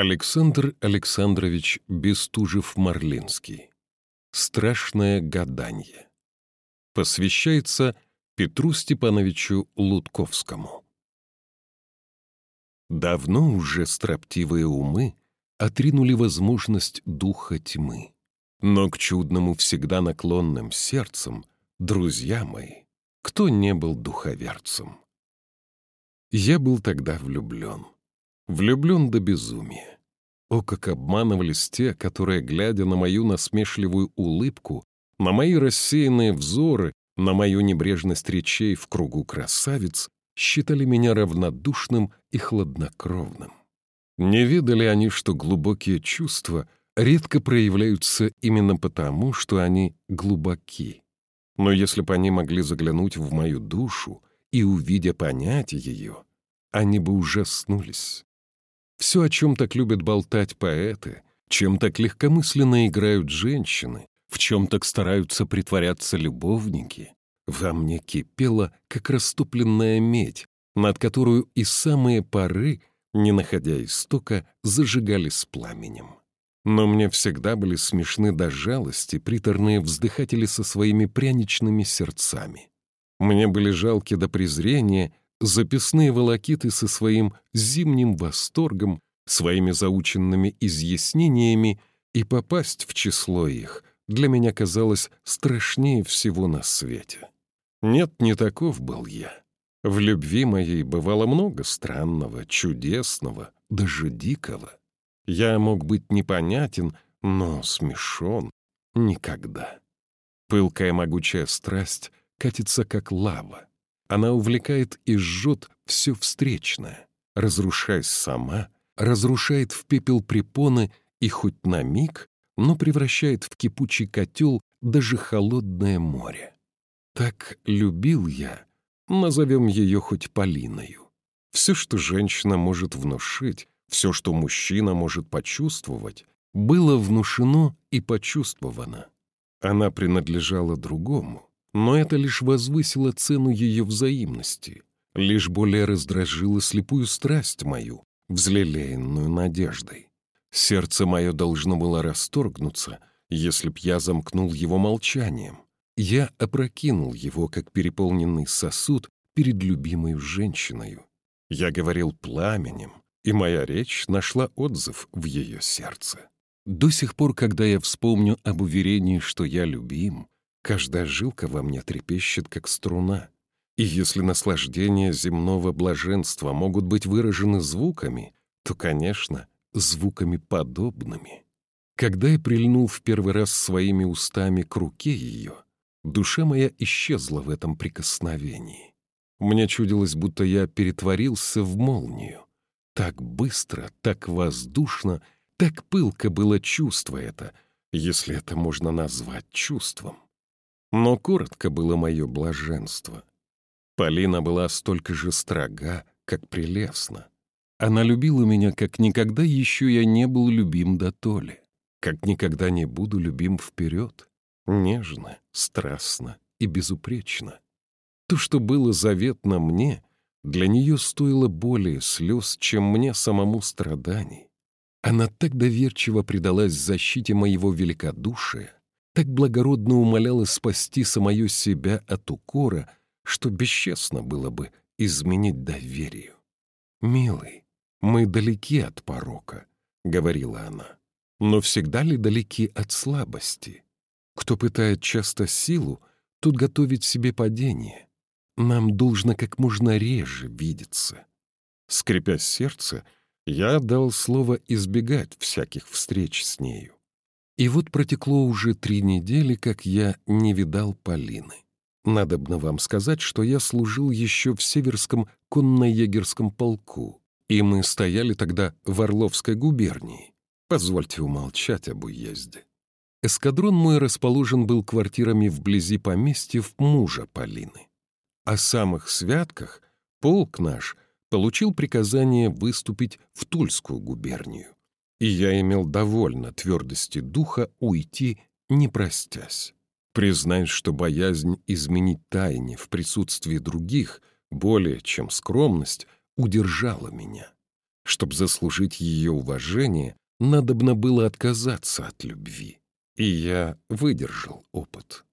Александр Александрович Бестужев-Марлинский. Страшное гаданье. Посвящается Петру Степановичу Лутковскому. Давно уже строптивые умы отринули возможность духа тьмы. Но к чудному всегда наклонным сердцам, друзья мои, кто не был духоверцем? Я был тогда влюблен. Влюблен до безумия. О, как обманывались те, которые, глядя на мою насмешливую улыбку, на мои рассеянные взоры, на мою небрежность речей в кругу красавиц, считали меня равнодушным и хладнокровным. Не видали они, что глубокие чувства редко проявляются именно потому, что они глубоки. Но если бы они могли заглянуть в мою душу и, увидя, понять ее, они бы ужаснулись. Все, о чем так любят болтать поэты, чем так легкомысленно играют женщины, в чем так стараются притворяться любовники, во мне кипело, как растопленная медь, над которую и самые поры, не находя истока, зажигались пламенем. Но мне всегда были смешны до жалости приторные вздыхатели со своими пряничными сердцами. Мне были жалки до презрения записные волокиты со своим зимним восторгом, своими заученными изъяснениями, и попасть в число их для меня казалось страшнее всего на свете. Нет, не таков был я. В любви моей бывало много странного, чудесного, даже дикого. Я мог быть непонятен, но смешон никогда. Пылкая могучая страсть катится, как лава. Она увлекает и жжет все встречное, разрушаясь сама, разрушает в пепел препоны и хоть на миг, но превращает в кипучий котел даже холодное море. Так любил я, назовем ее хоть Полиною. Все, что женщина может внушить, все, что мужчина может почувствовать, было внушено и почувствовано. Она принадлежала другому, но это лишь возвысило цену ее взаимности, лишь более раздражило слепую страсть мою, взлелеянную надеждой. Сердце мое должно было расторгнуться, если б я замкнул его молчанием. Я опрокинул его, как переполненный сосуд, перед любимой женщиной. Я говорил пламенем, и моя речь нашла отзыв в ее сердце. До сих пор, когда я вспомню об уверении, что я любим, каждая жилка во мне трепещет, как струна. И если наслаждения земного блаженства могут быть выражены звуками, то, конечно, звуками подобными. Когда я прильнул в первый раз своими устами к руке ее, душа моя исчезла в этом прикосновении. Мне чудилось, будто я перетворился в молнию. Так быстро, так воздушно, так пылко было чувство это, если это можно назвать чувством. Но коротко было мое блаженство. Полина была столько же строга, как прелестна. Она любила меня, как никогда еще я не был любим до толи, как никогда не буду любим вперед, нежно, страстно и безупречно. То, что было заветно мне, для нее стоило более слез, чем мне самому страданий. Она так доверчиво предалась защите моего великодушия, так благородно умоляла спасти самое себя от укора, что бесчестно было бы изменить доверию. «Милый, мы далеки от порока», — говорила она, «но всегда ли далеки от слабости? Кто пытает часто силу, тот готовит себе падение. Нам должно как можно реже видеться. Скрипя сердце, я дал слово избегать всяких встреч с нею. И вот протекло уже три недели, как я не видал Полины. Надобно вам сказать, что я служил еще в Северском конно-егерском полку, и мы стояли тогда в Орловской губернии. Позвольте умолчать об уезде. Эскадрон мой расположен был квартирами вблизи поместьев мужа Полины. О самых святках полк наш получил приказание выступить в Тульскую губернию, и я имел довольно твердости духа уйти, не простясь. Признаюсь, что боязнь изменить тайне в присутствии других, более чем скромность, удержала меня. Чтобы заслужить ее уважение, надобно было отказаться от любви. И я выдержал опыт.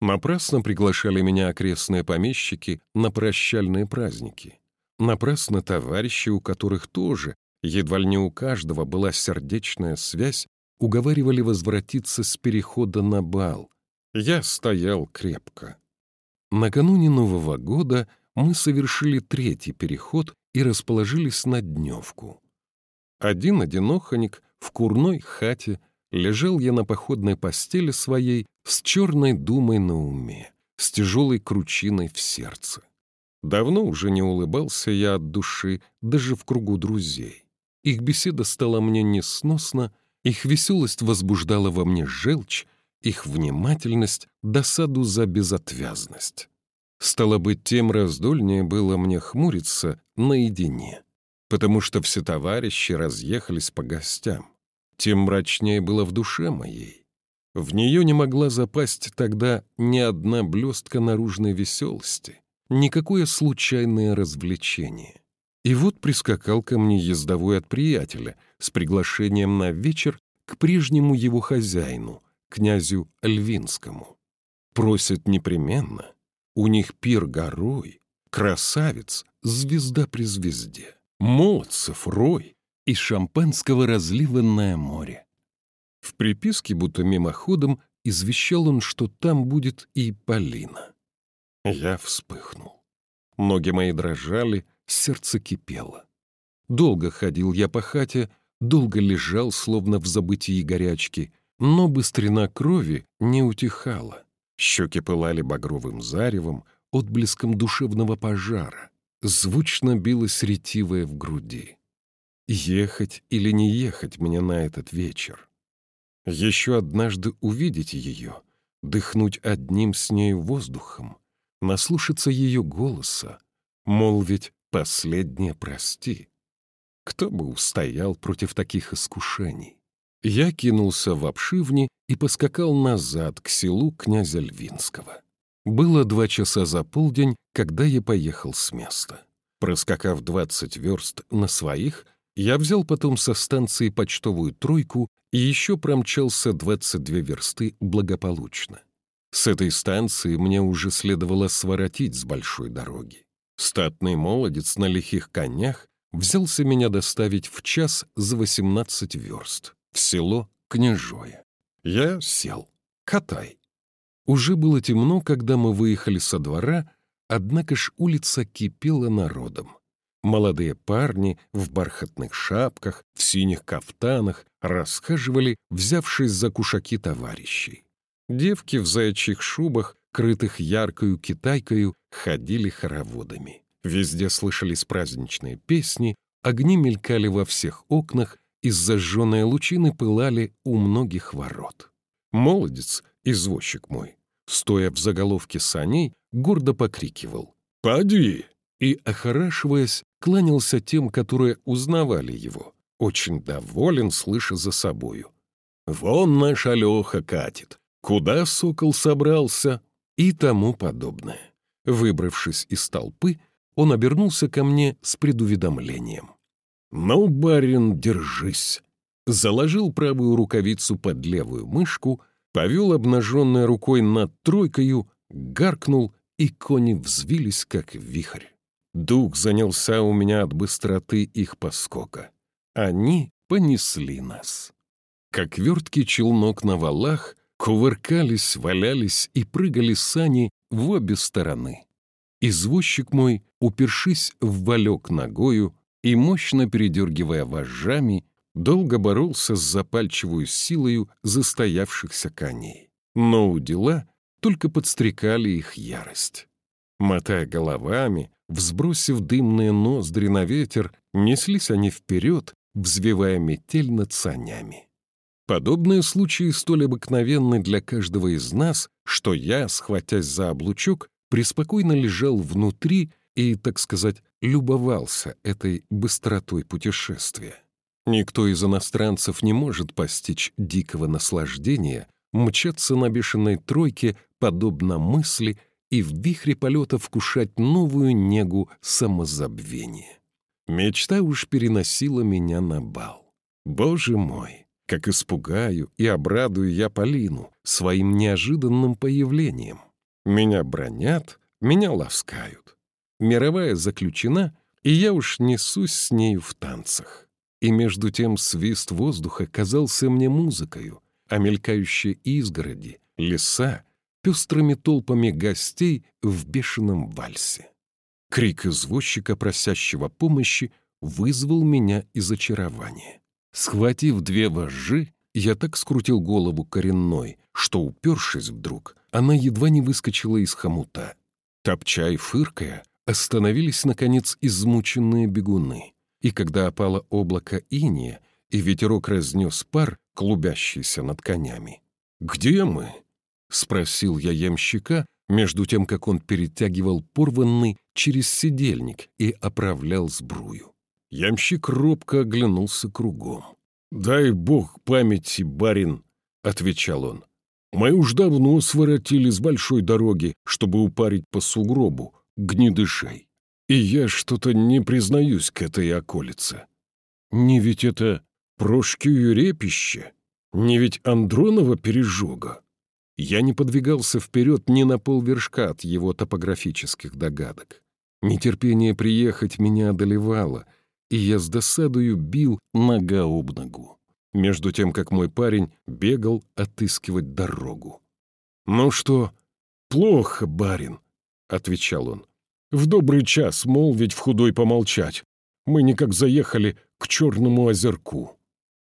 Напрасно приглашали меня окрестные помещики на прощальные праздники. Напрасно товарищи, у которых тоже, едва ли не у каждого была сердечная связь, уговаривали возвратиться с перехода на бал. Я стоял крепко. Накануне Нового года мы совершили третий переход и расположились на дневку. Один одиноханик в курной хате лежал я на походной постели своей с черной думой на уме, с тяжелой кручиной в сердце. Давно уже не улыбался я от души, даже в кругу друзей. Их беседа стала мне несносно, их веселость возбуждала во мне желчь, их внимательность — досаду за безотвязность. Стало быть, тем раздольнее было мне хмуриться наедине, потому что все товарищи разъехались по гостям. Тем мрачнее было в душе моей. В нее не могла запасть тогда ни одна блестка наружной веселости, никакое случайное развлечение. И вот прискакал ко мне ездовой от приятеля с приглашением на вечер к прежнему его хозяину, князю Львинскому. Просят непременно. У них пир горой, красавец, звезда при звезде, молодцев рой и шампанского разливанное море. В приписке, будто мимоходом, извещал он, что там будет и Полина. Я вспыхнул. Ноги мои дрожали, сердце кипело. Долго ходил я по хате, долго лежал, словно в забытии горячки, но быстрина крови не утихала. Щеки пылали багровым заревом, отблеском душевного пожара. Звучно билось ретивое в груди. Ехать или не ехать мне на этот вечер? Еще однажды увидеть ее, дыхнуть одним с нею воздухом, наслушаться ее голоса, молвить «последнее прости». Кто бы устоял против таких искушений? Я кинулся в обшивни и поскакал назад к селу князя Львинского. Было два часа за полдень, когда я поехал с места. Проскакав двадцать верст на своих, я взял потом со станции почтовую тройку и еще промчался двадцать две версты благополучно. С этой станции мне уже следовало своротить с большой дороги. Статный молодец на лихих конях взялся меня доставить в час за восемнадцать верст в село Княжое. Я сел. Катай. Уже было темно, когда мы выехали со двора, однако ж улица кипела народом. Молодые парни в бархатных шапках, в синих кафтанах расхаживали, взявшись за кушаки товарищей. Девки в заячьих шубах, крытых яркою китайкою, ходили хороводами. Везде слышались праздничные песни, огни мелькали во всех окнах, и зажженные лучины пылали у многих ворот. Молодец, извозчик мой, стоя в заголовке саней, гордо покрикивал «Поди!» и, охорашиваясь, кланялся тем, которые узнавали его, очень доволен, слыша за собою. «Вон наш Алёха катит! Куда сокол собрался?» И тому подобное. Выбравшись из толпы, он обернулся ко мне с предуведомлением. «Ну, барин, держись!» Заложил правую рукавицу под левую мышку, повел обнаженной рукой над тройкою, гаркнул, и кони взвились, как вихрь. Дух занялся у меня от быстроты их поскока. Они понесли нас. Как верткий челнок на валах, кувыркались, валялись и прыгали сани в обе стороны. Извозчик мой, упершись в валек ногою, и, мощно передергивая вожжами, долго боролся с запальчивой силою застоявшихся коней. Но у дела только подстрекали их ярость. Мотая головами, взбросив дымные ноздри на ветер, неслись они вперед, взвивая метель над санями. Подобные случаи столь обыкновенны для каждого из нас, что я, схватясь за облучок, преспокойно лежал внутри и, так сказать, любовался этой быстротой путешествия. Никто из иностранцев не может постичь дикого наслаждения, мчаться на бешеной тройке, подобно мысли, и в вихре полета вкушать новую негу самозабвения. Мечта уж переносила меня на бал. Боже мой, как испугаю и обрадую я Полину своим неожиданным появлением. Меня бронят, меня ласкают. Мировая заключена, и я уж несусь с нею в танцах. И между тем свист воздуха казался мне музыкою, а мелькающие изгороди, леса — пестрыми толпами гостей в бешеном вальсе. Крик извозчика, просящего помощи, вызвал меня из очарования. Схватив две вожжи, я так скрутил голову коренной, что, упершись вдруг, она едва не выскочила из хомута. Топча и фыркая, остановились, наконец, измученные бегуны. И когда опало облако иния, и ветерок разнес пар, клубящийся над конями. «Где мы?» — спросил я ямщика, между тем, как он перетягивал порванный через сидельник и оправлял сбрую. Ямщик робко оглянулся кругом. «Дай бог памяти, барин», — отвечал он. «Мы уж давно своротили с большой дороги, чтобы упарить по сугробу гнедышей. И я что-то не признаюсь к этой околице. Не ведь это Прошкию репище? Не ведь Андронова пережога?» Я не подвигался вперед ни на полвершка от его топографических догадок. Нетерпение приехать меня одолевало, и я с досадою бил нога об ногу, между тем, как мой парень бегал отыскивать дорогу. «Ну что, плохо, барин», — отвечал он. «В добрый час, мол, ведь в худой помолчать. Мы никак заехали к Черному озерку».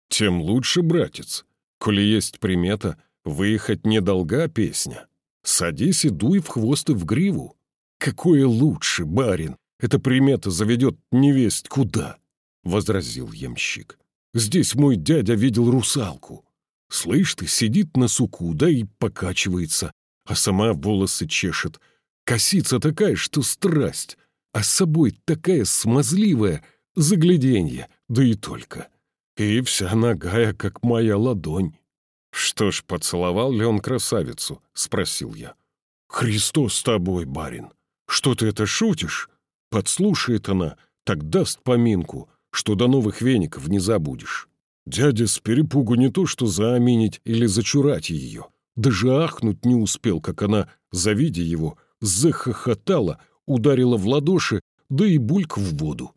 «Тем лучше, братец. Коли есть примета — Выехать недолга песня. Садись и дуй в хвост и в гриву. Какое лучше, барин, эта примета заведет невесть куда, — возразил ямщик. Здесь мой дядя видел русалку. Слышь ты, сидит на суку, да и покачивается, а сама волосы чешет. Косица такая, что страсть, а с собой такая смазливая, загляденье, да и только. И вся ногая, как моя ладонь. «Что ж, поцеловал ли он красавицу?» — спросил я. «Христос с тобой, барин! Что ты это шутишь? Подслушает она, так даст поминку, что до новых веников не забудешь. Дядя с перепугу не то что зааминить или зачурать ее, даже ахнуть не успел, как она, завидя его, захохотала, ударила в ладоши, да и бульк в воду.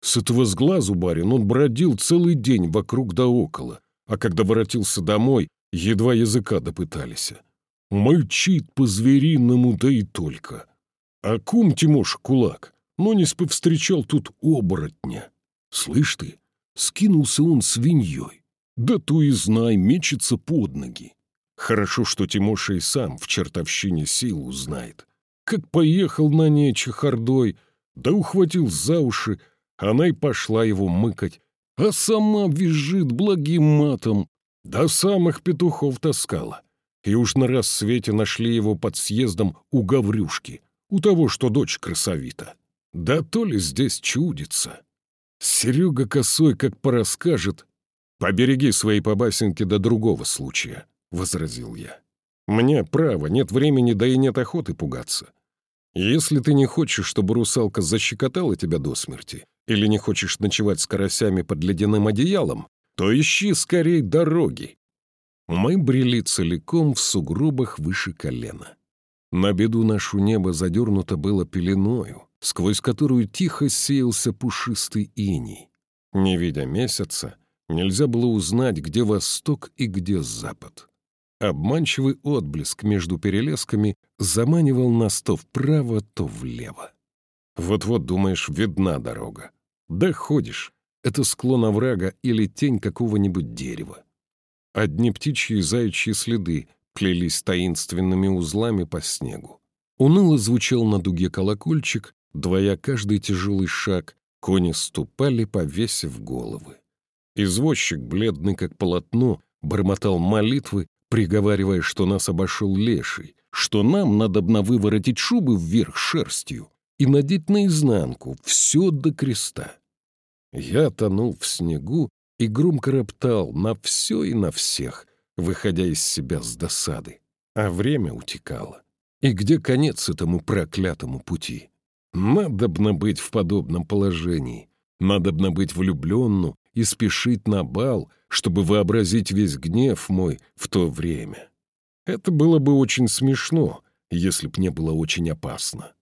С этого сглазу, барин, он бродил целый день вокруг да около, а когда воротился домой, едва языка допытались. Мычит по-звериному, да и только. А кум Тимош кулак, но не повстречал тут оборотня. Слышь ты, скинулся он свиньей. Да то и знай, мечется под ноги. Хорошо, что Тимоша и сам в чертовщине силу знает. Как поехал на ней чехардой, да ухватил за уши, она и пошла его мыкать, а сама визжит благим матом, до самых петухов таскала. И уж на рассвете нашли его под съездом у Гаврюшки, у того, что дочь красовита. Да то ли здесь чудится. Серега косой как порасскажет. «Побереги свои побасенки до другого случая», — возразил я. «Мне, право, нет времени, да и нет охоты пугаться. Если ты не хочешь, чтобы русалка защекотала тебя до смерти, или не хочешь ночевать с карасями под ледяным одеялом, то ищи скорей дороги. Мы брели целиком в сугробах выше колена. На беду нашу небо задернуто было пеленою, сквозь которую тихо сеялся пушистый иней. Не видя месяца, нельзя было узнать, где восток и где запад. Обманчивый отблеск между перелесками заманивал нас то вправо, то влево. Вот-вот, думаешь, видна дорога. Да ходишь. Это склон оврага или тень какого-нибудь дерева. Одни птичьи и заячьи следы плелись таинственными узлами по снегу. Уныло звучал на дуге колокольчик, двоя каждый тяжелый шаг, кони ступали, повесив головы. Извозчик, бледный как полотно, бормотал молитвы, приговаривая, что нас обошел леший, что нам надо выворотить шубы вверх шерстью, и надеть наизнанку все до креста. Я тонул в снегу и громко роптал на все и на всех, выходя из себя с досады. А время утекало. И где конец этому проклятому пути? Надобно быть в подобном положении, Надобно быть влюбленну и спешить на бал, чтобы вообразить весь гнев мой в то время. Это было бы очень смешно, если б не было очень опасно.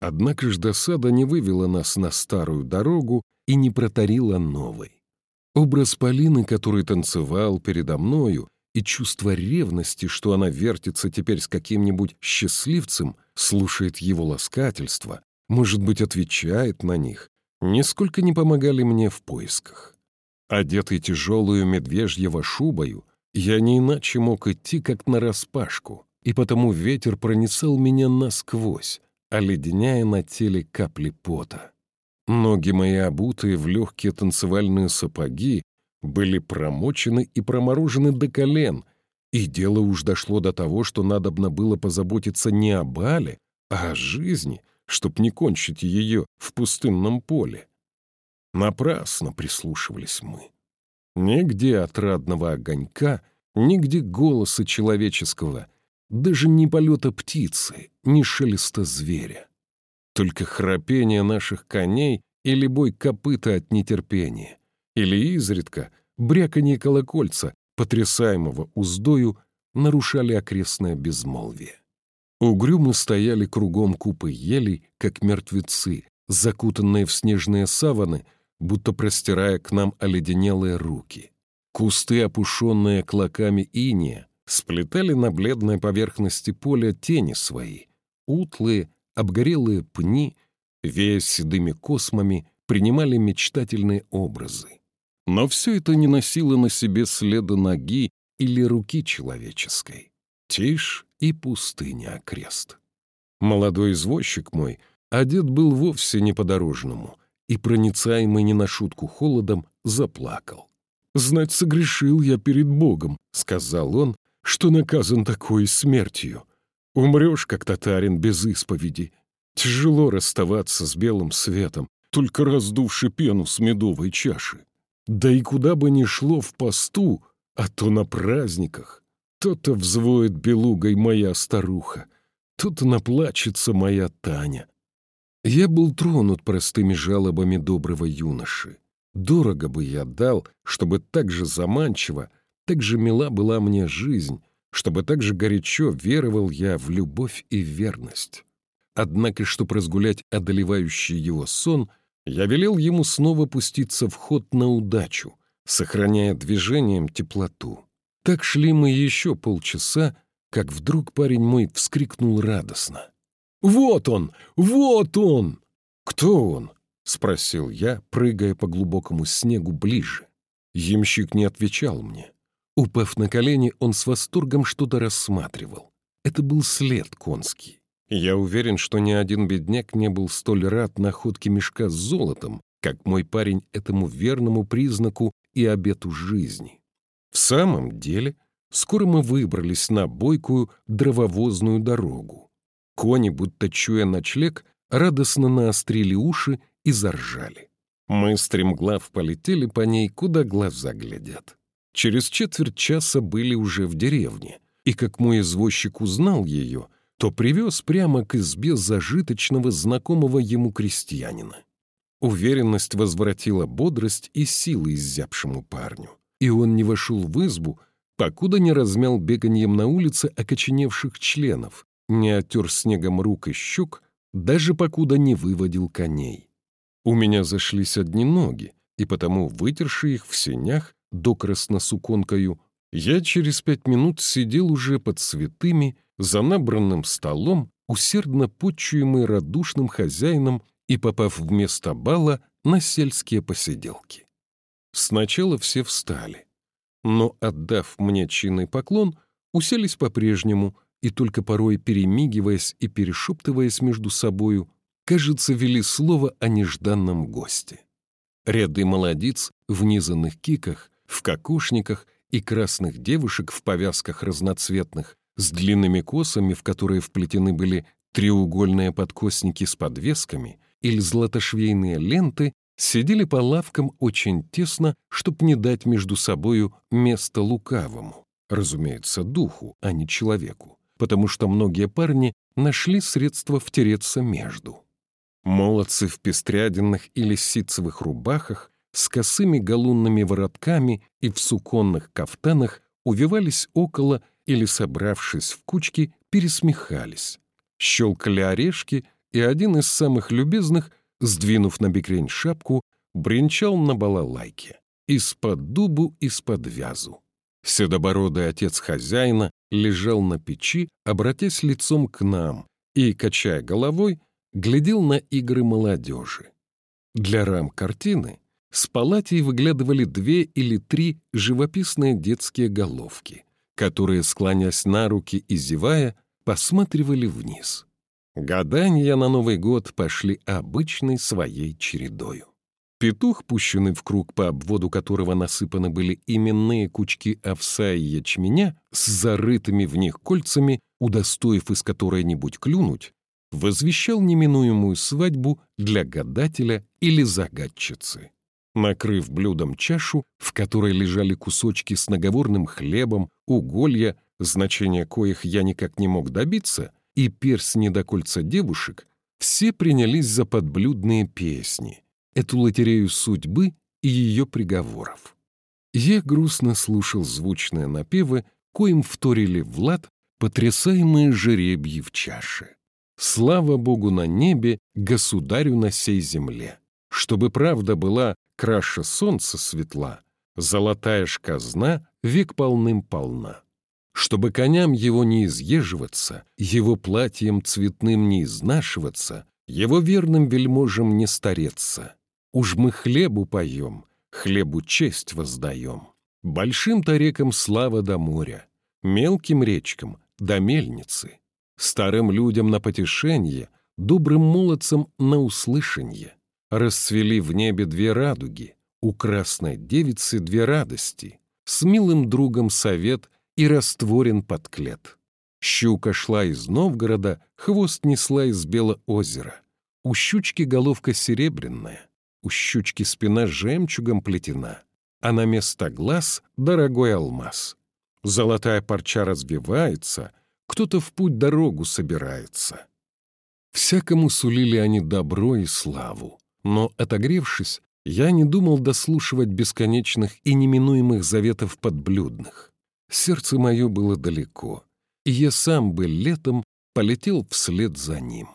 Однако ж досада не вывела нас на старую дорогу и не протарила новой. Образ Полины, который танцевал передо мною, и чувство ревности, что она вертится теперь с каким-нибудь счастливцем, слушает его ласкательства, может быть, отвечает на них, нисколько не помогали мне в поисках. Одетый тяжелую медвежьего шубою, я не иначе мог идти, как нараспашку, и потому ветер проницал меня насквозь, оледеняя на теле капли пота. Ноги мои, обутые в легкие танцевальные сапоги, были промочены и проморожены до колен, и дело уж дошло до того, что надобно было позаботиться не о бале, а о жизни, чтоб не кончить ее в пустынном поле. Напрасно прислушивались мы. Нигде отрадного огонька, нигде голоса человеческого, даже ни полета птицы, ни шелеста зверя. Только храпение наших коней или бой копыта от нетерпения — или изредка бряканье колокольца, потрясаемого уздою, нарушали окрестное безмолвие. Угрюмы стояли кругом купы елей, как мертвецы, закутанные в снежные саваны, будто простирая к нам оледенелые руки. Кусты, опушенные клоками иния, сплетали на бледной поверхности поля тени свои, утлые, обгорелые пни, вея седыми космами, принимали мечтательные образы. Но все это не носило на себе следа ноги или руки человеческой. Тишь и пустыня окрест. Молодой извозчик мой одет был вовсе не по-дорожному и, проницаемый не на шутку холодом, заплакал. «Знать, согрешил я перед Богом», — сказал он, — «что наказан такой смертью. Умрешь, как татарин, без исповеди. Тяжело расставаться с белым светом, только раздувши пену с медовой чаши. Да и куда бы ни шло в посту, а то на праздниках, то-то взвоет белугой моя старуха, то-то наплачется моя Таня. Я был тронут простыми жалобами доброго юноши. Дорого бы я дал, чтобы так же заманчиво, так же мила была мне жизнь, чтобы так же горячо веровал я в любовь и верность. Однако, чтобы разгулять одолевающий его сон — я велел ему снова пуститься в ход на удачу, сохраняя движением теплоту. Так шли мы еще полчаса, как вдруг парень мой вскрикнул радостно. «Вот он! Вот он!» «Кто он?» — спросил я, прыгая по глубокому снегу ближе. Ямщик не отвечал мне. Упав на колени, он с восторгом что-то рассматривал. Это был след конский. Я уверен, что ни один бедняк не был столь рад находке мешка с золотом, как мой парень этому верному признаку и обету жизни. В самом деле, скоро мы выбрались на бойкую дрововозную дорогу. Кони, будто чуя ночлег, радостно наострили уши и заржали. Мы стремглав полетели по ней, куда глаза глядят. Через четверть часа были уже в деревне, и как мой извозчик узнал ее, то привез прямо к избе зажиточного знакомого ему крестьянина. Уверенность возвратила бодрость и силы изябшему парню, и он не вошел в избу, покуда не размял беганьем на улице окоченевших членов, не оттер снегом рук и щек, даже покуда не выводил коней. У меня зашлись одни ноги, и потому, вытерши их в сенях, докрасно суконкою, я через пять минут сидел уже под святыми за набранным столом, усердно почуемый радушным хозяином и попав вместо бала на сельские посиделки. Сначала все встали, но, отдав мне чинный поклон, уселись по-прежнему и только порой перемигиваясь и перешептываясь между собою, кажется, вели слово о нежданном госте. Ряды молодиц в низанных киках, в кокошниках и красных девушек в повязках разноцветных с длинными косами, в которые вплетены были треугольные подкосники с подвесками или златошвейные ленты, сидели по лавкам очень тесно, чтоб не дать между собою место лукавому, разумеется, духу, а не человеку, потому что многие парни нашли средства втереться между. Молодцы в пестряденных или ситцевых рубахах с косыми галунными воротками и в суконных кафтанах увивались около или, собравшись в кучки, пересмехались. Щелкали орешки, и один из самых любезных, сдвинув на бекрень шапку, бренчал на балалайке. Из-под дубу, из-под вязу. Седобородый отец хозяина лежал на печи, обратясь лицом к нам, и, качая головой, глядел на игры молодежи. Для рам картины с палатей выглядывали две или три живописные детские головки, которые, склонясь на руки и зевая, посматривали вниз. Гадания на Новый год пошли обычной своей чередою. Петух, пущенный в круг, по обводу которого насыпаны были именные кучки овса и ячменя с зарытыми в них кольцами, удостоив из которой-нибудь клюнуть, возвещал неминуемую свадьбу для гадателя или загадчицы. Накрыв блюдом чашу, в которой лежали кусочки с наговорным хлебом, уголья, значения коих я никак не мог добиться, и перстни до кольца девушек, все принялись за подблюдные песни, эту лотерею судьбы и ее приговоров. Я грустно слушал звучные напевы, коим вторили Влад, потрясаемые жеребьи в чаше. Слава Богу на небе, государю на сей земле. Чтобы правда была краше солнца светла, золотая ж казна век полным-полна. Чтобы коням его не изъеживаться, его платьем цветным не изнашиваться, его верным вельможам не стареться. Уж мы хлебу поем, хлебу честь воздаем. Большим-то рекам слава до моря, мелким речкам до мельницы старым людям на потешенье, добрым молодцам на услышанье. Расцвели в небе две радуги, у красной девицы две радости, с милым другом совет и растворен подклет. Щука шла из Новгорода, хвост несла из Белого озера. У щучки головка серебряная, у щучки спина жемчугом плетена, а на место глаз дорогой алмаз. Золотая парча разбивается — кто-то в путь дорогу собирается. Всякому сулили они добро и славу, но, отогревшись, я не думал дослушивать бесконечных и неминуемых заветов подблюдных. Сердце мое было далеко, и я сам бы летом полетел вслед за ним.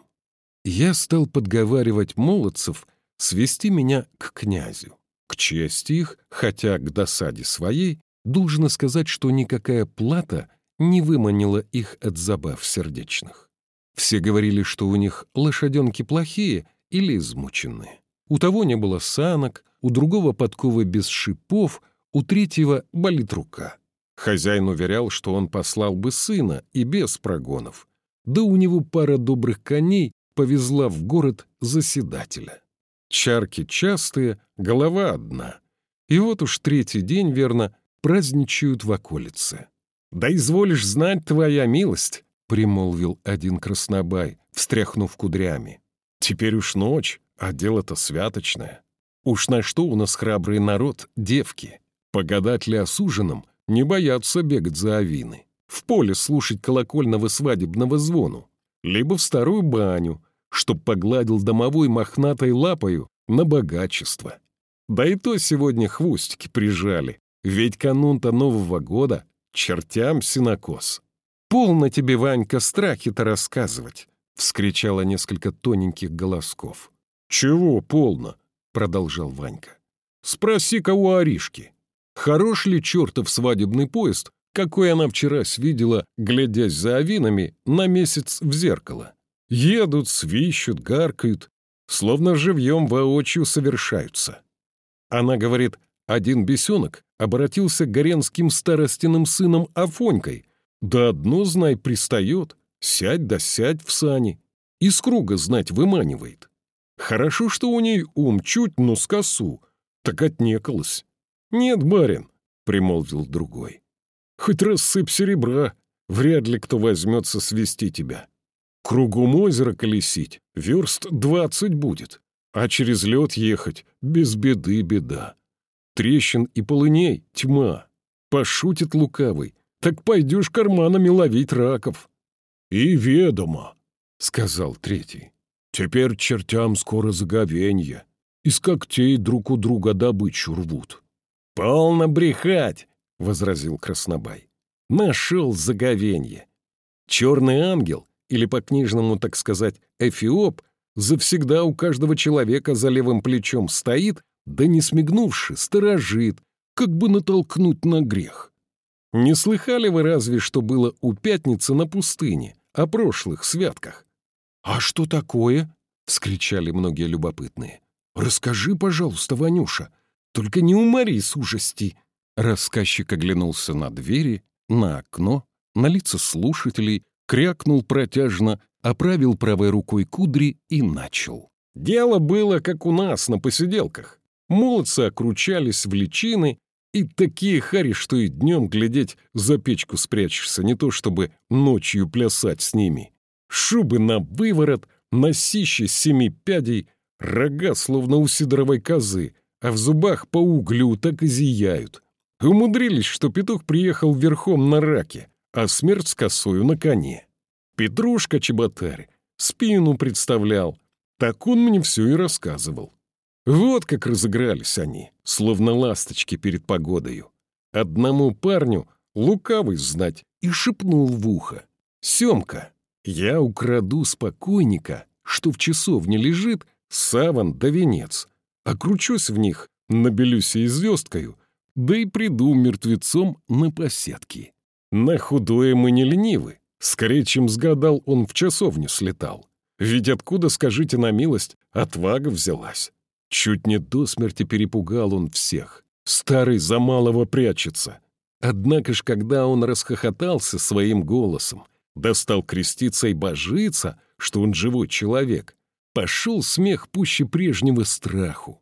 Я стал подговаривать молодцев свести меня к князю. К чести их, хотя к досаде своей, должно сказать, что никакая плата не выманила их от забав сердечных. Все говорили, что у них лошаденки плохие или измученные. У того не было санок, у другого подковы без шипов, у третьего болит рука. Хозяин уверял, что он послал бы сына и без прогонов. Да у него пара добрых коней повезла в город заседателя. Чарки частые, голова одна. И вот уж третий день, верно, праздничают в околице. «Да изволишь знать, твоя милость», — примолвил один краснобай, встряхнув кудрями. «Теперь уж ночь, а дело-то святочное. Уж на что у нас храбрый народ, девки? Погадать ли осуженным, не боятся бегать за авины, в поле слушать колокольного свадебного звону, либо в старую баню, чтоб погладил домовой мохнатой лапою на богачество. Да и то сегодня хвостики прижали, ведь канун-то Нового года чертям синокос. «Полно тебе, Ванька, страхи-то рассказывать!» — вскричало несколько тоненьких голосков. «Чего полно?» — продолжал Ванька. «Спроси-ка у Аришки. Хорош ли чертов свадебный поезд, какой она вчера свидела, глядясь за авинами, на месяц в зеркало? Едут, свищут, гаркают, словно живьем воочию совершаются. Она говорит, один бесенок обратился к горенским старостиным сыном Афонькой. Да одно, знай, пристает, сядь да сядь в сани. Из круга, знать, выманивает. Хорошо, что у ней ум чуть, но с косу. Так отнекалась. «Нет, барин», — примолвил другой. «Хоть рассыпь серебра, вряд ли кто возьмется свести тебя. Кругом озера колесить, верст двадцать будет, а через лед ехать без беды беда трещин и полыней тьма. Пошутит лукавый, так пойдешь карманами ловить раков. И ведомо, — сказал третий. Теперь чертям скоро заговенье. Из когтей друг у друга добычу рвут». «Полно брехать!» — возразил Краснобай. «Нашел заговенье. Черный ангел, или по-книжному, так сказать, эфиоп, завсегда у каждого человека за левым плечом стоит, да не смигнувши, сторожит, как бы натолкнуть на грех. Не слыхали вы разве, что было у пятницы на пустыне, о прошлых святках? «А что такое?» — вскричали многие любопытные. «Расскажи, пожалуйста, Ванюша, только не умори с ужасти!» Рассказчик оглянулся на двери, на окно, на лица слушателей, крякнул протяжно, оправил правой рукой кудри и начал. Дело было, как у нас на посиделках. Молодцы окручались в личины, и такие хари, что и днем глядеть за печку спрячешься, не то чтобы ночью плясать с ними. Шубы на выворот, носище семи пядей, рога, словно у сидоровой козы, а в зубах по углю так и зияют. Умудрились, что петух приехал верхом на раке, а смерть с косою на коне. Петрушка Чеботарь спину представлял, так он мне все и рассказывал. Вот как разыгрались они, словно ласточки перед погодою. Одному парню лукавый знать и шепнул в ухо. «Семка, я украду спокойника, что в часовне лежит, саван да венец, окручусь в них, набелюсь и звездкою, да и приду мертвецом на поседки. На худое мы не ленивы, скорее, чем сгадал, он в часовню слетал. Ведь откуда, скажите на милость, отвага взялась? Чуть не до смерти перепугал он всех. Старый за малого прячется. Однако ж, когда он расхохотался своим голосом, достал креститься и божиться, что он живой человек, пошел смех пуще прежнего страху.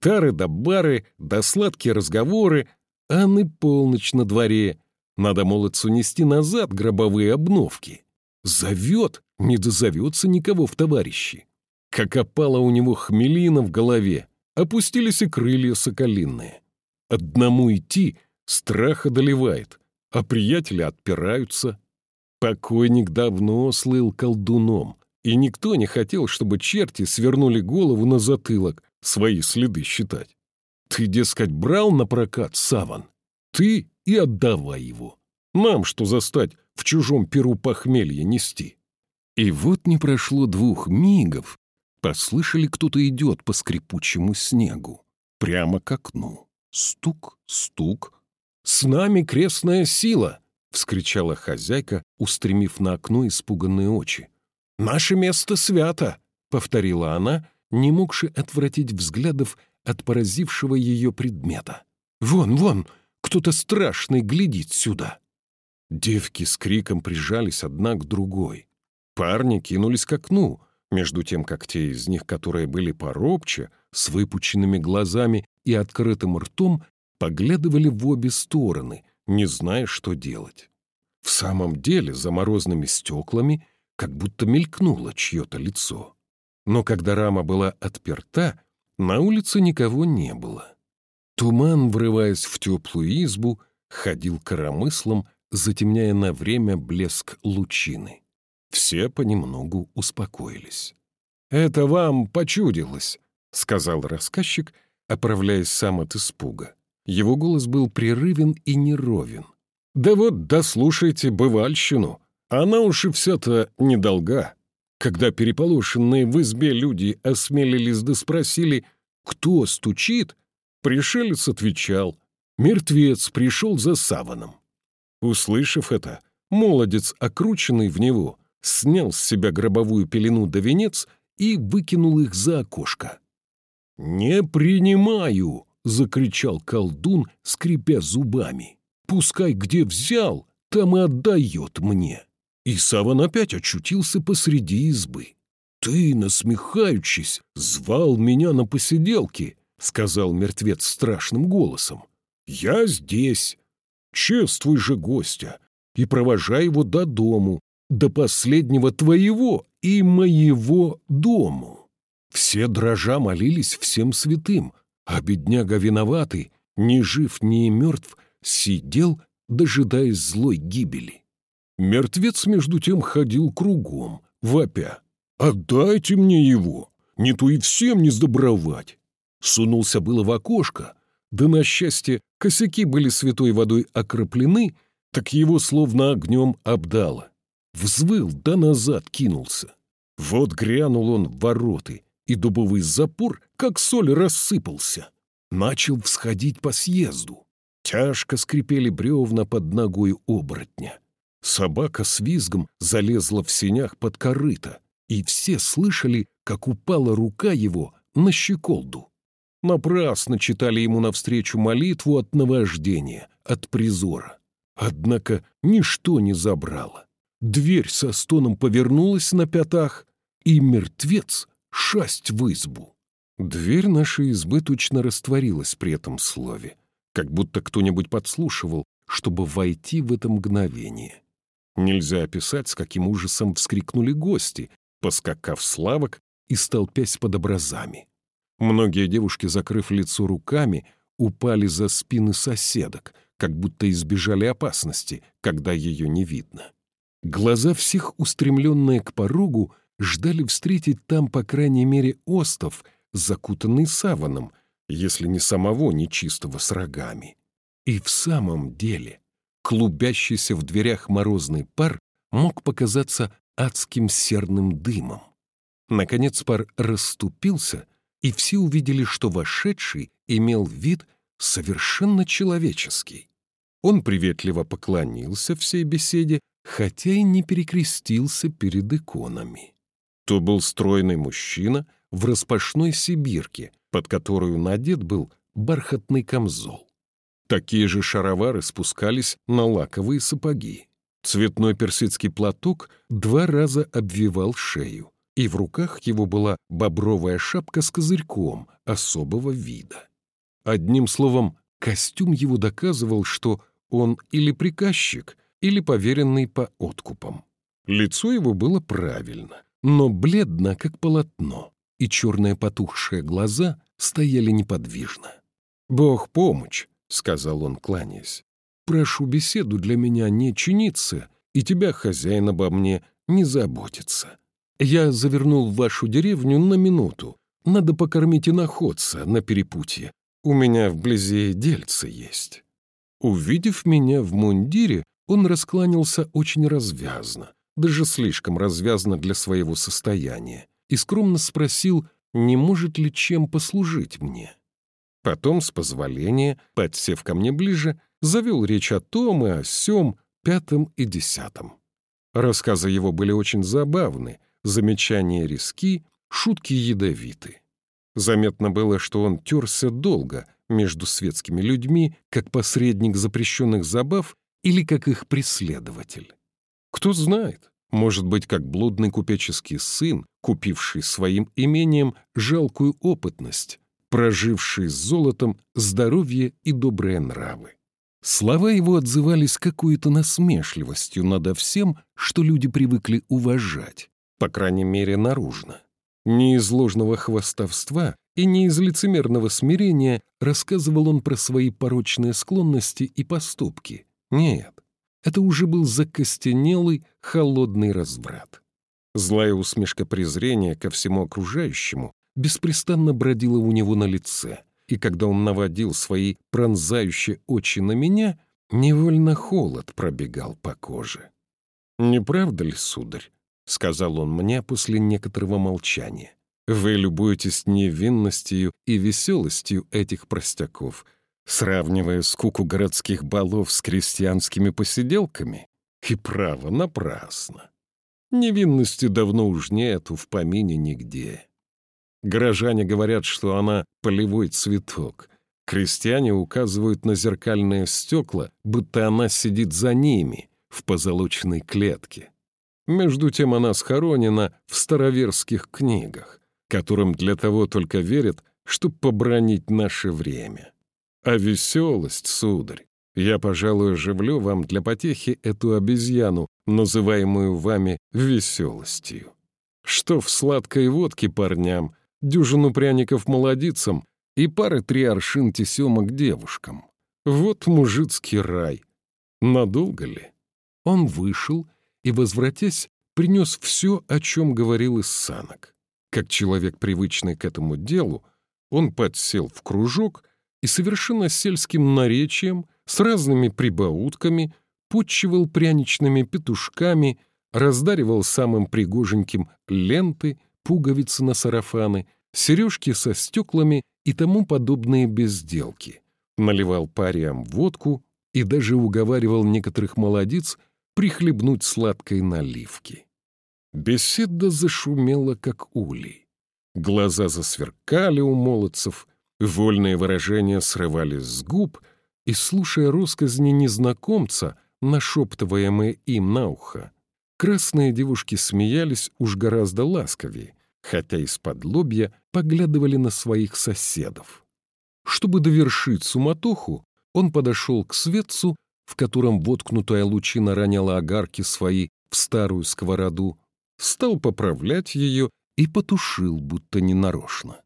Тары да бары, да сладкие разговоры, а на полночь на дворе. Надо молодцу нести назад гробовые обновки. Зовет, не дозовется никого в товарищи. Как опало у него хмелина в голове, опустились и крылья соколиные. Одному идти страх одолевает, а приятели отпираются. Покойник давно слыл колдуном, и никто не хотел, чтобы черти свернули голову на затылок, свои следы считать. Ты, дескать, брал на прокат саван? Ты и отдавай его. Нам что застать в чужом перу похмелье нести? И вот не прошло двух мигов, Послышали, кто-то идет по скрипучему снегу. Прямо к окну. Стук, стук. «С нами крестная сила!» — вскричала хозяйка, устремив на окно испуганные очи. «Наше место свято!» — повторила она, не могши отвратить взглядов от поразившего ее предмета. «Вон, вон! Кто-то страшный глядит сюда!» Девки с криком прижались одна к другой. Парни кинулись к окну, между тем, как те из них, которые были поробче, с выпученными глазами и открытым ртом, поглядывали в обе стороны, не зная, что делать. В самом деле, за морозными стеклами как будто мелькнуло чье-то лицо. Но когда рама была отперта, на улице никого не было. Туман, врываясь в теплую избу, ходил коромыслом, затемняя на время блеск лучины. Все понемногу успокоились. «Это вам почудилось», — сказал рассказчик, оправляясь сам от испуга. Его голос был прерывен и неровен. «Да вот дослушайте бывальщину. Она уж и вся-то недолга. Когда переполошенные в избе люди осмелились да спросили, кто стучит, пришелец отвечал, мертвец пришел за саваном. Услышав это, молодец, окрученный в него, снял с себя гробовую пелену до венец и выкинул их за окошко. «Не принимаю!» — закричал колдун, скрипя зубами. «Пускай где взял, там и отдает мне!» И Саван опять очутился посреди избы. «Ты, насмехаючись, звал меня на посиделки», — сказал мертвец страшным голосом. «Я здесь. Чествуй же гостя и провожай его до дому, до последнего твоего и моего дому. Все дрожа молились всем святым, а бедняга виноватый, ни жив, ни мертв, сидел, дожидаясь злой гибели. Мертвец, между тем, ходил кругом, вопя. «Отдайте мне его, не то и всем не сдобровать!» Сунулся было в окошко, да на счастье косяки были святой водой окроплены, так его словно огнем обдало. Взвыл, да назад кинулся. Вот грянул он в вороты, и дубовый запор, как соль, рассыпался. Начал всходить по съезду. Тяжко скрипели бревна под ногой оборотня. Собака с визгом залезла в сенях под корыто, и все слышали, как упала рука его на щеколду. Напрасно читали ему навстречу молитву от наваждения, от призора. Однако ничто не забрало. Дверь со стоном повернулась на пятах, и мертвец шасть в избу. Дверь нашей избы точно растворилась при этом слове, как будто кто-нибудь подслушивал, чтобы войти в это мгновение. Нельзя описать, с каким ужасом вскрикнули гости, поскакав с лавок и столпясь под образами. Многие девушки, закрыв лицо руками, упали за спины соседок, как будто избежали опасности, когда ее не видно. Глаза всех, устремленные к порогу, ждали встретить там, по крайней мере, остов, закутанный саваном, если не самого нечистого с рогами. И в самом деле клубящийся в дверях морозный пар мог показаться адским серным дымом. Наконец пар расступился — и все увидели, что вошедший имел вид совершенно человеческий. Он приветливо поклонился всей беседе, хотя и не перекрестился перед иконами. То был стройный мужчина в распашной сибирке, под которую надет был бархатный камзол. Такие же шаровары спускались на лаковые сапоги. Цветной персидский платок два раза обвивал шею и в руках его была бобровая шапка с козырьком особого вида. Одним словом, костюм его доказывал, что он или приказчик, или поверенный по откупам. Лицо его было правильно, но бледно, как полотно, и черные потухшие глаза стояли неподвижно. «Бог помощь», — сказал он, кланяясь. «Прошу беседу для меня не чиниться, и тебя, хозяин, обо мне не заботится. Я завернул в вашу деревню на минуту. Надо покормить иноходца на перепутье. У меня вблизи дельце есть». Увидев меня в мундире, он раскланялся очень развязно, даже слишком развязно для своего состояния, и скромно спросил, не может ли чем послужить мне. Потом, с позволения, подсев ко мне ближе, завел речь о том и о сём, пятом и десятом. Рассказы его были очень забавны, замечания риски, шутки ядовиты. Заметно было, что он терся долго между светскими людьми, как посредник запрещенных забав или как их преследователь. Кто знает, может быть, как блудный купеческий сын, купивший своим имением жалкую опытность, проживший с золотом здоровье и добрые нравы. Слова его отзывались какой-то насмешливостью надо всем, что люди привыкли уважать, по крайней мере, наружно. Не из ложного хвастовства и не из лицемерного смирения рассказывал он про свои порочные склонности и поступки. Нет, это уже был закостенелый, холодный разврат. Злая усмешка презрения ко всему окружающему беспрестанно бродила у него на лице, и когда он наводил свои пронзающие очи на меня, невольно холод пробегал по коже. «Не правда ли, сударь?» — сказал он мне после некоторого молчания. «Вы любуетесь невинностью и веселостью этих простяков, сравнивая скуку городских балов с крестьянскими посиделками? И право, напрасно. Невинности давно уж нету в помине нигде. Горожане говорят, что она полевой цветок. Крестьяне указывают на зеркальные стекла, будто она сидит за ними в позолоченной клетке. Между тем она схоронена в староверских книгах, которым для того только верят, чтобы побронить наше время. А веселость, сударь, я, пожалуй, оживлю вам для потехи эту обезьяну, называемую вами веселостью. Что в сладкой водке парням, дюжину пряников молодицам и пары три аршин тесемок девушкам. Вот мужицкий рай. Надолго ли? Он вышел и, возвратясь, принес все, о чем говорил из санок. Как человек, привычный к этому делу, он подсел в кружок и совершенно сельским наречием, с разными прибаутками, подчивал пряничными петушками, раздаривал самым пригоженьким ленты, пуговицы на сарафаны, сережки со стеклами и тому подобные безделки. Наливал париям водку и даже уговаривал некоторых молодиц прихлебнуть сладкой наливки. Беседа зашумела, как улей. Глаза засверкали у молодцев, вольные выражения срывались с губ, и, слушая росказни незнакомца, нашептываемые им на ухо, красные девушки смеялись уж гораздо ласковее, хотя из-под лобья поглядывали на своих соседов. Чтобы довершить суматоху, он подошел к светцу, в котором воткнутая лучина роняла огарки свои в старую сковороду, стал поправлять ее и потушил, будто ненарочно.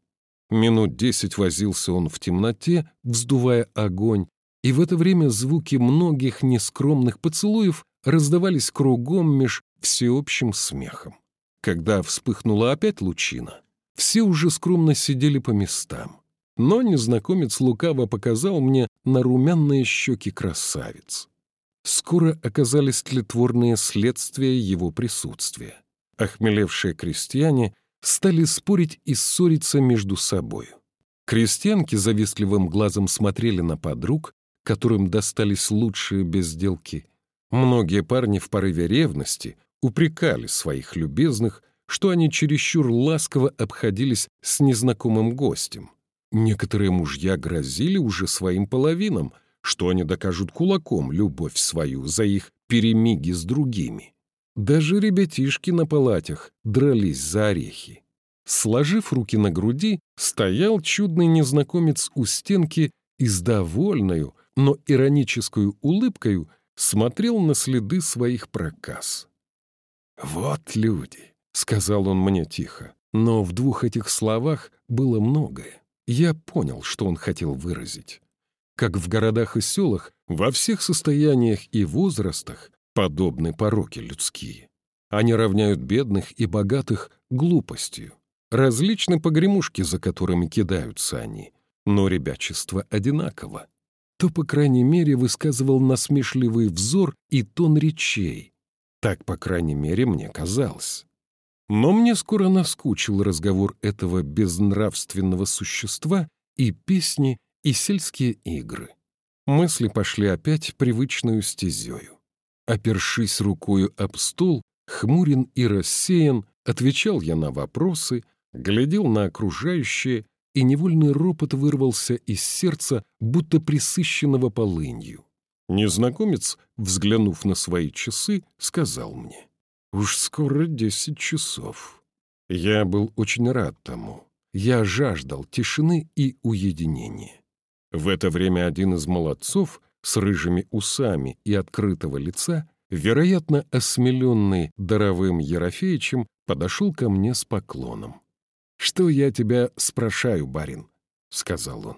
Минут десять возился он в темноте, вздувая огонь, и в это время звуки многих нескромных поцелуев раздавались кругом меж всеобщим смехом. Когда вспыхнула опять лучина, все уже скромно сидели по местам. Но незнакомец лукаво показал мне на румяные щеки красавиц. Скоро оказались тлетворные следствия его присутствия. Охмелевшие крестьяне стали спорить и ссориться между собою. Крестьянки завистливым глазом смотрели на подруг, которым достались лучшие безделки. Многие парни в порыве ревности упрекали своих любезных, что они чересчур ласково обходились с незнакомым гостем. Некоторые мужья грозили уже своим половинам, что они докажут кулаком любовь свою за их перемиги с другими. Даже ребятишки на палатях дрались за орехи. Сложив руки на груди, стоял чудный незнакомец у стенки и с довольною, но ироническую улыбкою смотрел на следы своих проказ. «Вот люди», — сказал он мне тихо, но в двух этих словах было многое. Я понял, что он хотел выразить. Как в городах и селах, во всех состояниях и возрастах подобны пороки людские. Они равняют бедных и богатых глупостью. Различны погремушки, за которыми кидаются они, но ребячество одинаково. То, по крайней мере, высказывал насмешливый взор и тон речей. Так, по крайней мере, мне казалось. Но мне скоро наскучил разговор этого безнравственного существа и песни, и сельские игры. Мысли пошли опять привычную стезею. Опершись рукою об стол, хмурен и рассеян, отвечал я на вопросы, глядел на окружающее, и невольный ропот вырвался из сердца, будто присыщенного полынью. Незнакомец, взглянув на свои часы, сказал мне — Уж скоро десять часов. Я был очень рад тому. Я жаждал тишины и уединения. В это время один из молодцов с рыжими усами и открытого лица, вероятно, осмеленный даровым Ерофеичем, подошел ко мне с поклоном. «Что я тебя спрашаю, барин?» — сказал он.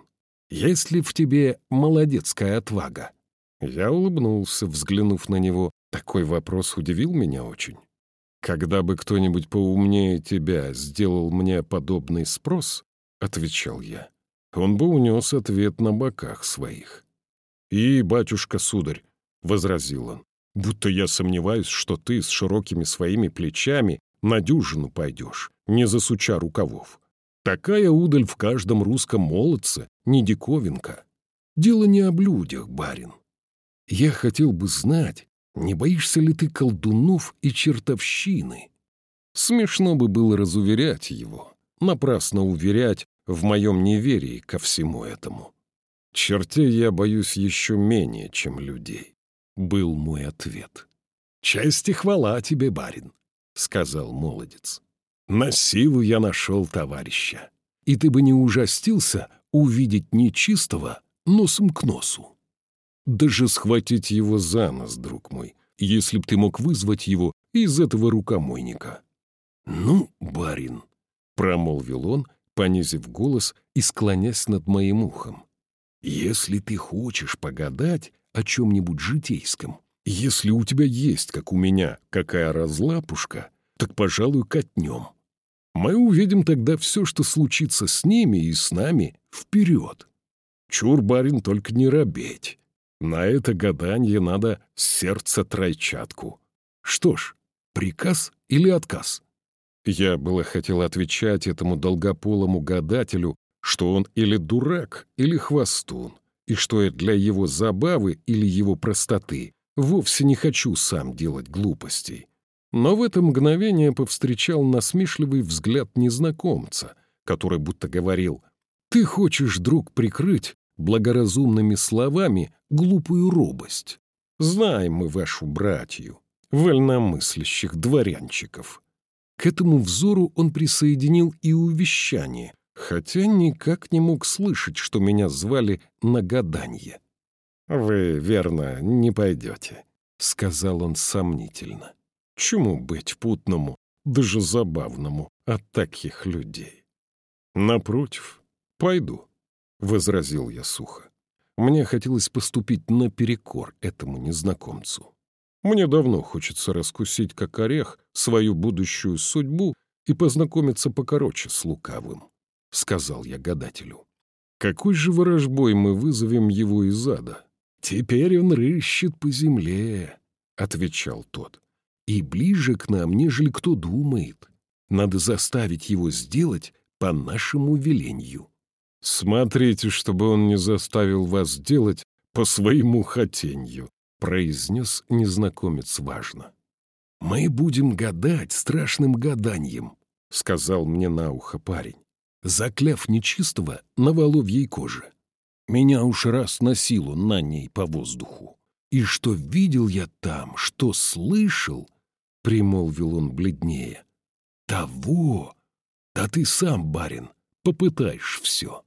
«Есть ли в тебе молодецкая отвага?» Я улыбнулся, взглянув на него. Такой вопрос удивил меня очень. «Когда бы кто-нибудь поумнее тебя сделал мне подобный спрос, — отвечал я, — он бы унес ответ на боках своих». «И, батюшка-сударь, — возразил он, — будто я сомневаюсь, что ты с широкими своими плечами на дюжину пойдешь, не засуча рукавов. Такая удаль в каждом русском молодце, не диковинка. Дело не об людях, барин. Я хотел бы знать, не боишься ли ты колдунов и чертовщины? Смешно бы было разуверять его, напрасно уверять в моем неверии ко всему этому. Чертей я боюсь еще менее, чем людей, — был мой ответ. «Честь и хвала тебе, барин», — сказал молодец. «На силу я нашел товарища, и ты бы не ужастился увидеть нечистого носом к носу. Даже схватить его за нос, друг мой, если б ты мог вызвать его из этого рукомойника. «Ну, барин», — промолвил он, понизив голос и склонясь над моим ухом, «если ты хочешь погадать о чем-нибудь житейском, Если у тебя есть, как у меня, какая разлапушка, так, пожалуй, катнем. Мы увидим тогда все, что случится с ними и с нами, вперед. Чур, барин, только не робеть. На это гадание надо сердце тройчатку. Что ж, приказ или отказ? Я было хотел отвечать этому долгополому гадателю, что он или дурак, или хвостун, и что я для его забавы или его простоты вовсе не хочу сам делать глупостей. Но в это мгновение повстречал насмешливый взгляд незнакомца, который будто говорил «Ты хочешь, друг, прикрыть благоразумными словами глупую робость. Знаем мы вашу братью, вольномыслящих дворянчиков». К этому взору он присоединил и увещание, хотя никак не мог слышать, что меня звали на гаданье. «Вы, верно, не пойдете», — сказал он сомнительно. «Чему быть путному, даже забавному от таких людей?» «Напротив, пойду», — возразил я сухо. Мне хотелось поступить наперекор этому незнакомцу. Мне давно хочется раскусить, как орех, свою будущую судьбу и познакомиться покороче с лукавым, — сказал я гадателю. Какой же ворожбой мы вызовем его из ада? Теперь он рыщет по земле, — отвечал тот, — и ближе к нам, нежели кто думает. Надо заставить его сделать по нашему велению. Смотрите, чтобы он не заставил вас делать по своему хотенью, — произнес незнакомец важно. «Мы будем гадать страшным гаданием», — сказал мне на ухо парень, закляв нечистого на воловьей коже. Меня уж раз носило на ней по воздуху. И что видел я там, что слышал, — примолвил он бледнее, — того, да ты сам, барин, попытаешь все.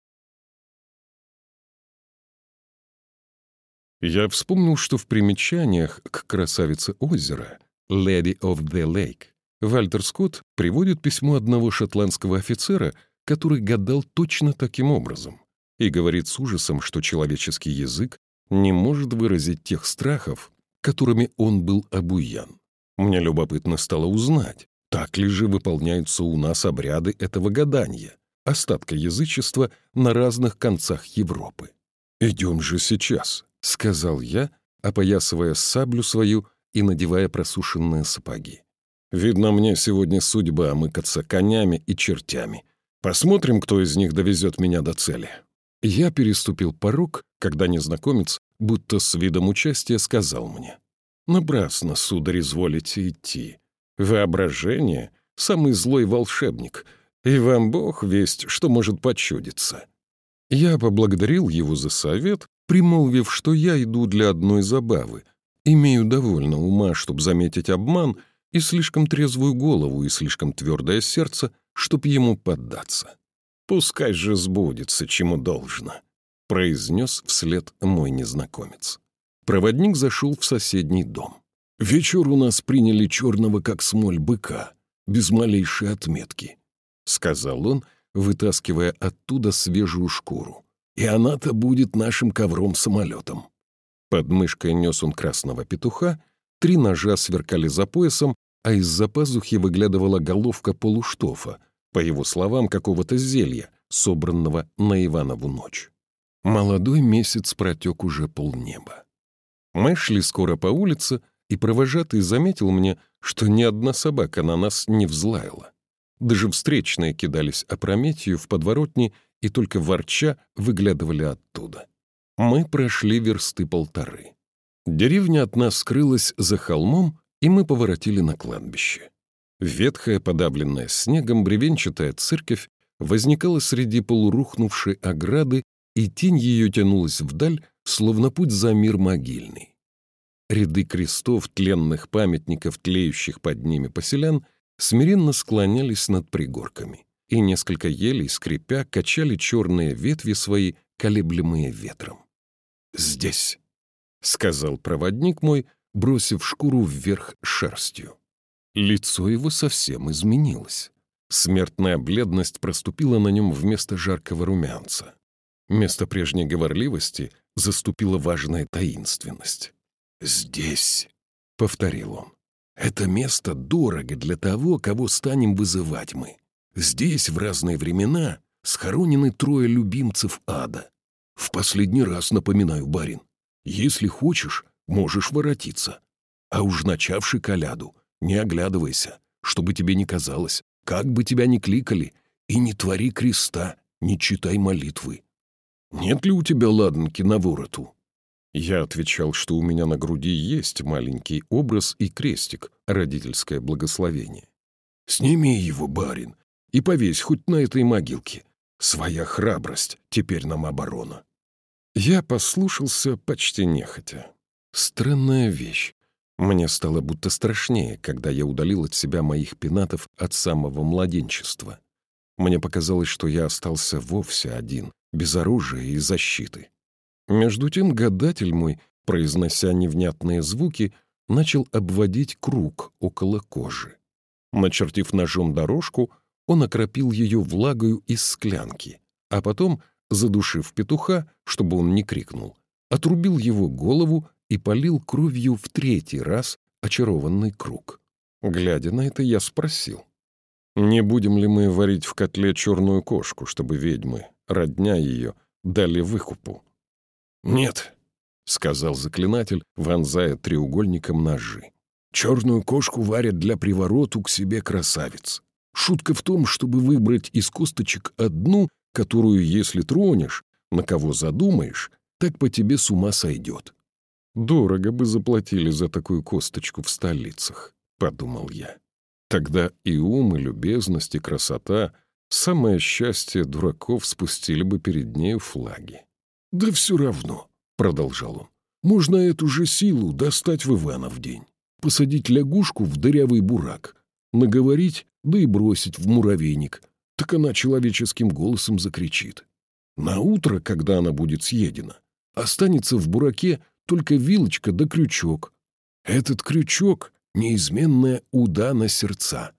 Я вспомнил, что в примечаниях к красавице озера «Lady of the Lake» Вальтер Скотт приводит письмо одного шотландского офицера, который гадал точно таким образом, и говорит с ужасом, что человеческий язык не может выразить тех страхов, которыми он был обуян. Мне любопытно стало узнать, так ли же выполняются у нас обряды этого гадания, остатка язычества на разных концах Европы. «Идем же сейчас», — сказал я, опоясывая саблю свою и надевая просушенные сапоги. «Видно, мне сегодня судьба мыкаться конями и чертями. Посмотрим, кто из них довезет меня до цели». Я переступил порог, когда незнакомец, будто с видом участия, сказал мне. «Напрасно, сударь, изволите идти. Воображение — самый злой волшебник, и вам Бог весть, что может почудиться». Я поблагодарил его за совет примолвив, что я иду для одной забавы, имею довольно ума, чтобы заметить обман, и слишком трезвую голову и слишком твердое сердце, чтоб ему поддаться. «Пускай же сбудется, чему должно», — произнес вслед мой незнакомец. Проводник зашел в соседний дом. «Вечер у нас приняли черного, как смоль быка, без малейшей отметки», — сказал он, вытаскивая оттуда свежую шкуру и она-то будет нашим ковром-самолетом. Под мышкой нес он красного петуха, три ножа сверкали за поясом, а из-за пазухи выглядывала головка полуштофа, по его словам, какого-то зелья, собранного на Иванову ночь. Молодой месяц протек уже полнеба. Мы шли скоро по улице, и провожатый заметил мне, что ни одна собака на нас не взлаяла. Даже встречные кидались опрометью в подворотне и только ворча выглядывали оттуда. Мы прошли версты полторы. Деревня от нас скрылась за холмом, и мы поворотили на кладбище. Ветхая, подавленная снегом бревенчатая церковь возникала среди полурухнувшей ограды, и тень ее тянулась вдаль, словно путь за мир могильный. Ряды крестов, тленных памятников, тлеющих под ними поселян, смиренно склонялись над пригорками и несколько елей, скрипя, качали черные ветви свои, колеблемые ветром. «Здесь», — сказал проводник мой, бросив шкуру вверх шерстью. Лицо его совсем изменилось. Смертная бледность проступила на нем вместо жаркого румянца. Место прежней говорливости заступила важная таинственность. «Здесь», — повторил он. «Это место дорого для того, кого станем вызывать мы. Здесь в разные времена схоронены трое любимцев ада. В последний раз напоминаю, барин, если хочешь, можешь воротиться. А уж начавший коляду, не оглядывайся, чтобы тебе не казалось, как бы тебя ни кликали, и не твори креста, не читай молитвы. Нет ли у тебя ладанки на вороту?» Я отвечал, что у меня на груди есть маленький образ и крестик, родительское благословение. «Сними его, барин, и повесь хоть на этой могилке. Своя храбрость теперь нам оборона». Я послушался почти нехотя. Странная вещь. Мне стало будто страшнее, когда я удалил от себя моих пенатов от самого младенчества. Мне показалось, что я остался вовсе один, без оружия и защиты. Между тем гадатель мой, произнося невнятные звуки, начал обводить круг около кожи. Начертив ножом дорожку, он окропил ее влагою из склянки, а потом, задушив петуха, чтобы он не крикнул, отрубил его голову и полил кровью в третий раз очарованный круг. Глядя на это, я спросил, не будем ли мы варить в котле черную кошку, чтобы ведьмы, родня ее, дали выкупу? «Нет», — сказал заклинатель, вонзая треугольником ножи. «Черную кошку варят для привороту к себе красавиц. Шутка в том, чтобы выбрать из косточек одну, которую, если тронешь, на кого задумаешь, так по тебе с ума сойдет. Дорого бы заплатили за такую косточку в столицах, — подумал я. Тогда и ум, и любезность, и красота, самое счастье дураков спустили бы перед нею флаги. «Да все равно», — продолжал он, — «можно эту же силу достать в Иванов день, посадить лягушку в дырявый бурак, наговорить, да и бросить в муравейник, так она человеческим голосом закричит. На утро, когда она будет съедена, останется в бураке только вилочка да крючок. Этот крючок — неизменная уда на сердца.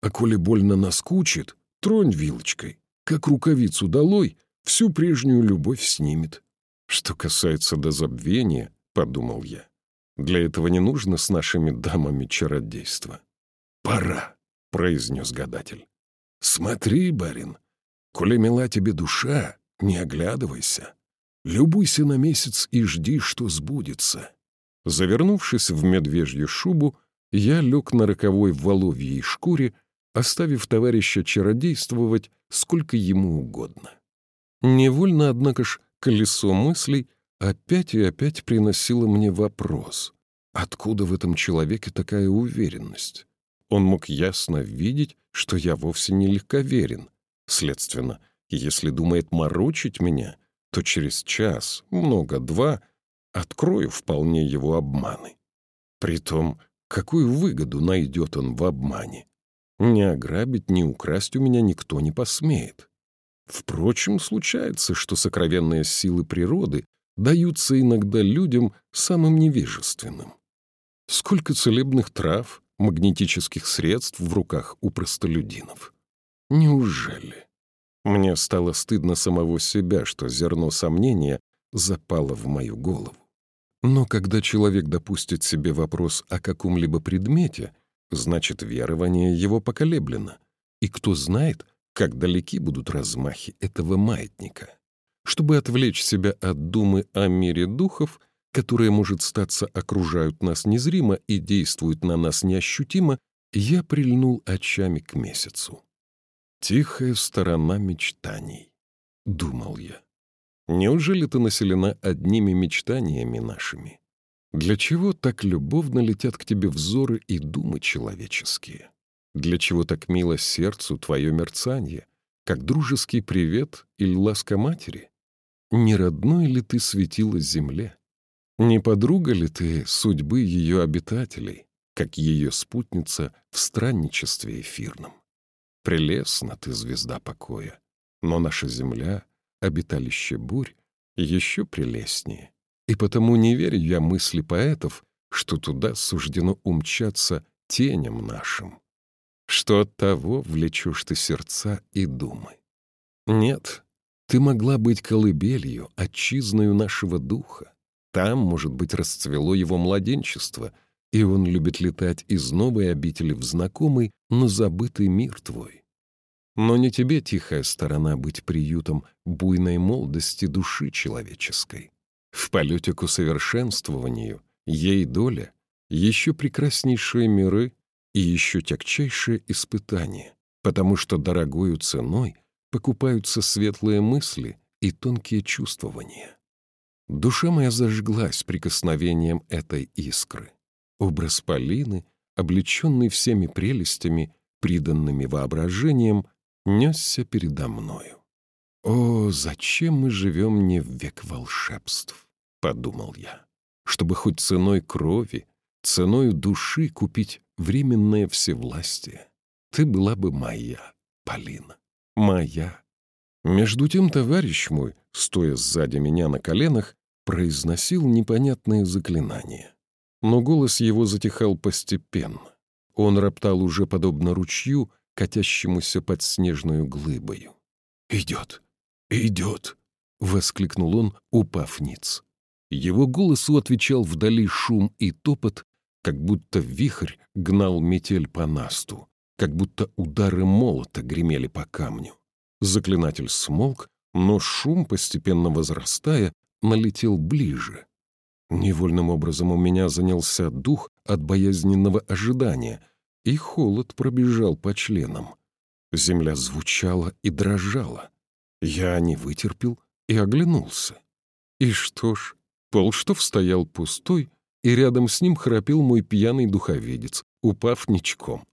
А коли больно наскучит, тронь вилочкой, как рукавицу долой, всю прежнюю любовь снимет. Что касается до забвения, — подумал я, — для этого не нужно с нашими дамами чародейства. «Пора», — произнес гадатель. «Смотри, барин, коли мила тебе душа, не оглядывайся. Любуйся на месяц и жди, что сбудется». Завернувшись в медвежью шубу, я лег на роковой воловьей шкуре, оставив товарища чародействовать сколько ему угодно. Невольно, однако ж, колесо мыслей опять и опять приносило мне вопрос, откуда в этом человеке такая уверенность? Он мог ясно видеть, что я вовсе не легковерен. Следственно, если думает морочить меня, то через час, много-два, открою вполне его обманы. Притом, какую выгоду найдет он в обмане? Ни ограбить, ни украсть у меня никто не посмеет. Впрочем, случается, что сокровенные силы природы даются иногда людям самым невежественным. Сколько целебных трав, магнетических средств в руках у простолюдинов. Неужели? Мне стало стыдно самого себя, что зерно сомнения запало в мою голову. Но когда человек допустит себе вопрос о каком-либо предмете, значит, верование его поколеблено. И кто знает, как далеки будут размахи этого маятника. Чтобы отвлечь себя от думы о мире духов — которые, может статься, окружают нас незримо и действуют на нас неощутимо, я прильнул очами к месяцу. «Тихая сторона мечтаний», — думал я. «Неужели ты населена одними мечтаниями нашими? Для чего так любовно летят к тебе взоры и думы человеческие? Для чего так мило сердцу твое мерцанье, как дружеский привет или ласка матери? Не родной ли ты светила земле?» Не подруга ли ты судьбы ее обитателей, как ее спутница в странничестве эфирном? Прелестна ты, звезда покоя, но наша земля, обиталище бурь, еще прелестнее. И потому не верю я мысли поэтов, что туда суждено умчаться теням нашим. Что от того влечешь ты сердца и думы. Нет, ты могла быть колыбелью, отчизною нашего духа. Там, может быть, расцвело его младенчество, и он любит летать из новой обители в знакомый, но забытый мир твой. Но не тебе, тихая сторона, быть приютом буйной молодости души человеческой. В полете к усовершенствованию ей доля, еще прекраснейшие миры и еще тягчайшее испытание, потому что дорогою ценой покупаются светлые мысли и тонкие чувствования. Душа моя зажглась прикосновением этой искры. Образ Полины, облеченный всеми прелестями, приданными воображением, несся передо мною. «О, зачем мы живем не в век волшебств?» — подумал я. «Чтобы хоть ценой крови, ценой души купить временное всевластие. Ты была бы моя, Полина, моя». Между тем товарищ мой, стоя сзади меня на коленах, произносил непонятные заклинания. Но голос его затихал постепенно. Он роптал уже подобно ручью, катящемуся под снежную глыбою. «Идет! Идет!» — воскликнул он, упав ниц. Его голосу отвечал вдали шум и топот, как будто вихрь гнал метель по насту, как будто удары молота гремели по камню. Заклинатель смолк, но шум, постепенно возрастая, налетел ближе. Невольным образом у меня занялся дух от боязненного ожидания, и холод пробежал по членам. Земля звучала и дрожала. Я не вытерпел и оглянулся. И что ж, полштов стоял пустой, и рядом с ним храпел мой пьяный духоведец, упав ничком.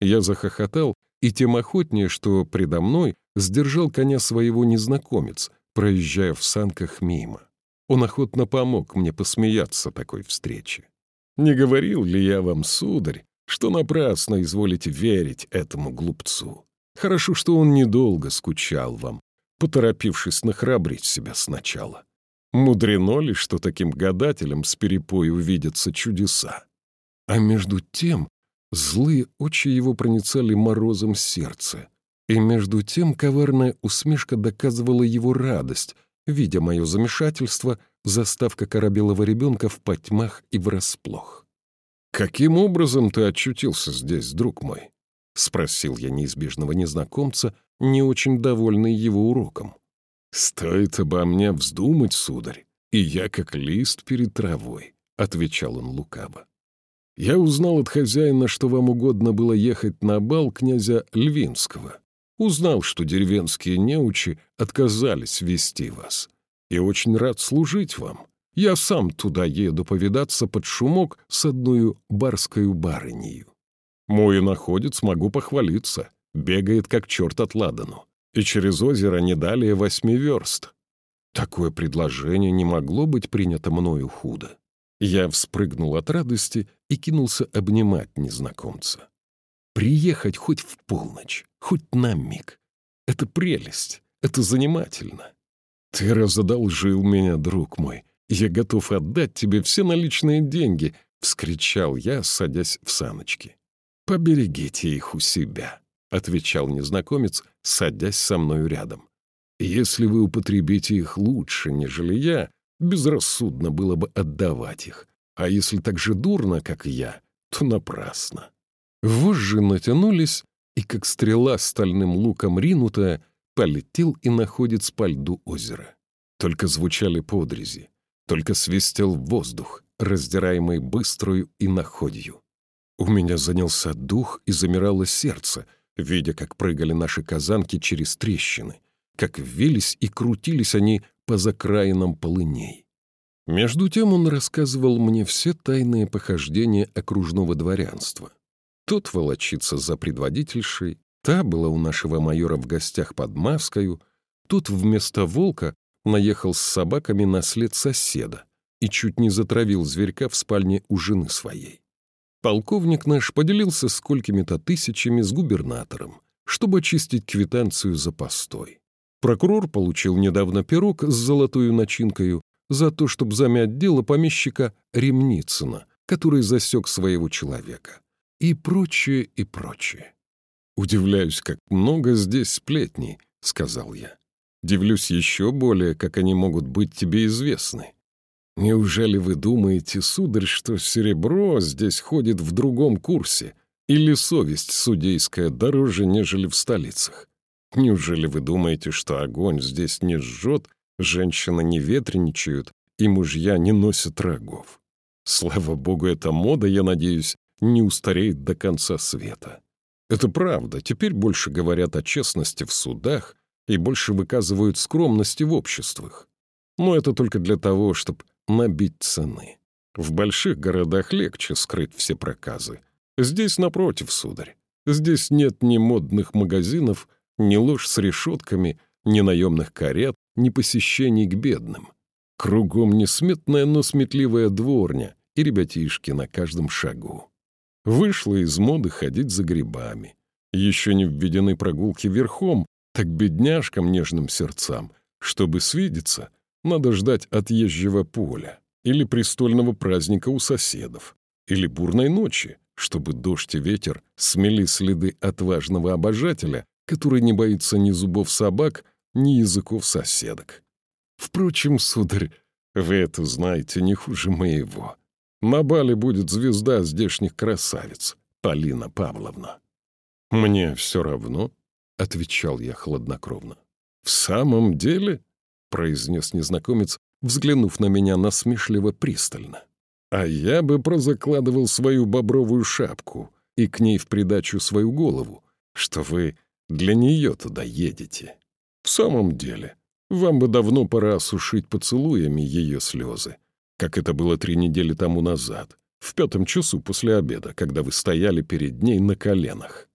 Я захохотал, и тем охотнее, что предо мной сдержал коня своего незнакомец, проезжая в санках мимо. Он охотно помог мне посмеяться такой встрече. Не говорил ли я вам, сударь, что напрасно изволите верить этому глупцу? Хорошо, что он недолго скучал вам, поторопившись нахрабрить себя сначала. Мудрено ли, что таким гадателям с перепою увидятся чудеса? А между тем злые очи его проницали морозом сердце, и между тем коварная усмешка доказывала его радость, видя мое замешательство, заставка корабелого ребенка в потьмах и врасплох. «Каким образом ты очутился здесь, друг мой?» — спросил я неизбежного незнакомца, не очень довольный его уроком. «Стоит обо мне вздумать, сударь, и я как лист перед травой», — отвечал он лукаво. «Я узнал от хозяина, что вам угодно было ехать на бал князя Львинского. Узнал, что деревенские неучи отказались вести вас. И очень рад служить вам. Я сам туда еду повидаться под шумок с одной барскою барынею. Мой находец, могу похвалиться, бегает как черт от ладану. И через озеро не далее восьми верст. Такое предложение не могло быть принято мною худо. Я вспрыгнул от радости и кинулся обнимать незнакомца. Приехать хоть в полночь, хоть на миг. Это прелесть, это занимательно. Ты разодолжил меня, друг мой. Я готов отдать тебе все наличные деньги, — вскричал я, садясь в саночки. «Поберегите их у себя», — отвечал незнакомец, садясь со мною рядом. «Если вы употребите их лучше, нежели я, безрассудно было бы отдавать их, а если так же дурно, как я, то напрасно». Вожжи натянулись, и, как стрела стальным луком ринутая, полетел и находится по льду озера. Только звучали подрези, только свистел воздух, раздираемый быструю и находью. У меня занялся дух и замирало сердце, видя, как прыгали наши казанки через трещины, как вились и крутились они по закраинам полыней. Между тем он рассказывал мне все тайные похождения окружного дворянства. Тот волочится за предводительшей, та была у нашего майора в гостях под Мавскою, тут вместо волка наехал с собаками на след соседа и чуть не затравил зверька в спальне у жены своей. Полковник наш поделился сколькими-то тысячами с губернатором, чтобы очистить квитанцию за постой. Прокурор получил недавно пирог с золотую начинкою за то, чтобы замять дело помещика Ремницына, который засек своего человека и прочее, и прочее. «Удивляюсь, как много здесь сплетней», — сказал я. «Дивлюсь еще более, как они могут быть тебе известны. Неужели вы думаете, сударь, что серебро здесь ходит в другом курсе? Или совесть судейская дороже, нежели в столицах? Неужели вы думаете, что огонь здесь не жжет, женщины не ветреничают и мужья не носят рогов? Слава богу, эта мода, я надеюсь, не устареет до конца света. Это правда, теперь больше говорят о честности в судах и больше выказывают скромности в обществах. Но это только для того, чтобы набить цены. В больших городах легче скрыть все проказы. Здесь, напротив, сударь. Здесь нет ни модных магазинов, ни ложь с решетками, ни наемных карет, ни посещений к бедным. Кругом несметная, но сметливая дворня и ребятишки на каждом шагу. Вышла из моды ходить за грибами. Еще не введены прогулки верхом, так бедняжкам нежным сердцам, чтобы свидеться — надо ждать отъезжего поля или престольного праздника у соседов, или бурной ночи, чтобы дождь и ветер смели следы отважного обожателя, который не боится ни зубов собак, ни языков соседок. Впрочем, сударь, вы это знаете не хуже моего. На бале будет звезда здешних красавиц, Полина Павловна. «Мне все равно», — отвечал я хладнокровно. «В самом деле?» произнес незнакомец, взглянув на меня насмешливо пристально. «А я бы прозакладывал свою бобровую шапку и к ней в придачу свою голову, что вы для нее туда едете. В самом деле, вам бы давно пора осушить поцелуями ее слезы, как это было три недели тому назад, в пятом часу после обеда, когда вы стояли перед ней на коленах.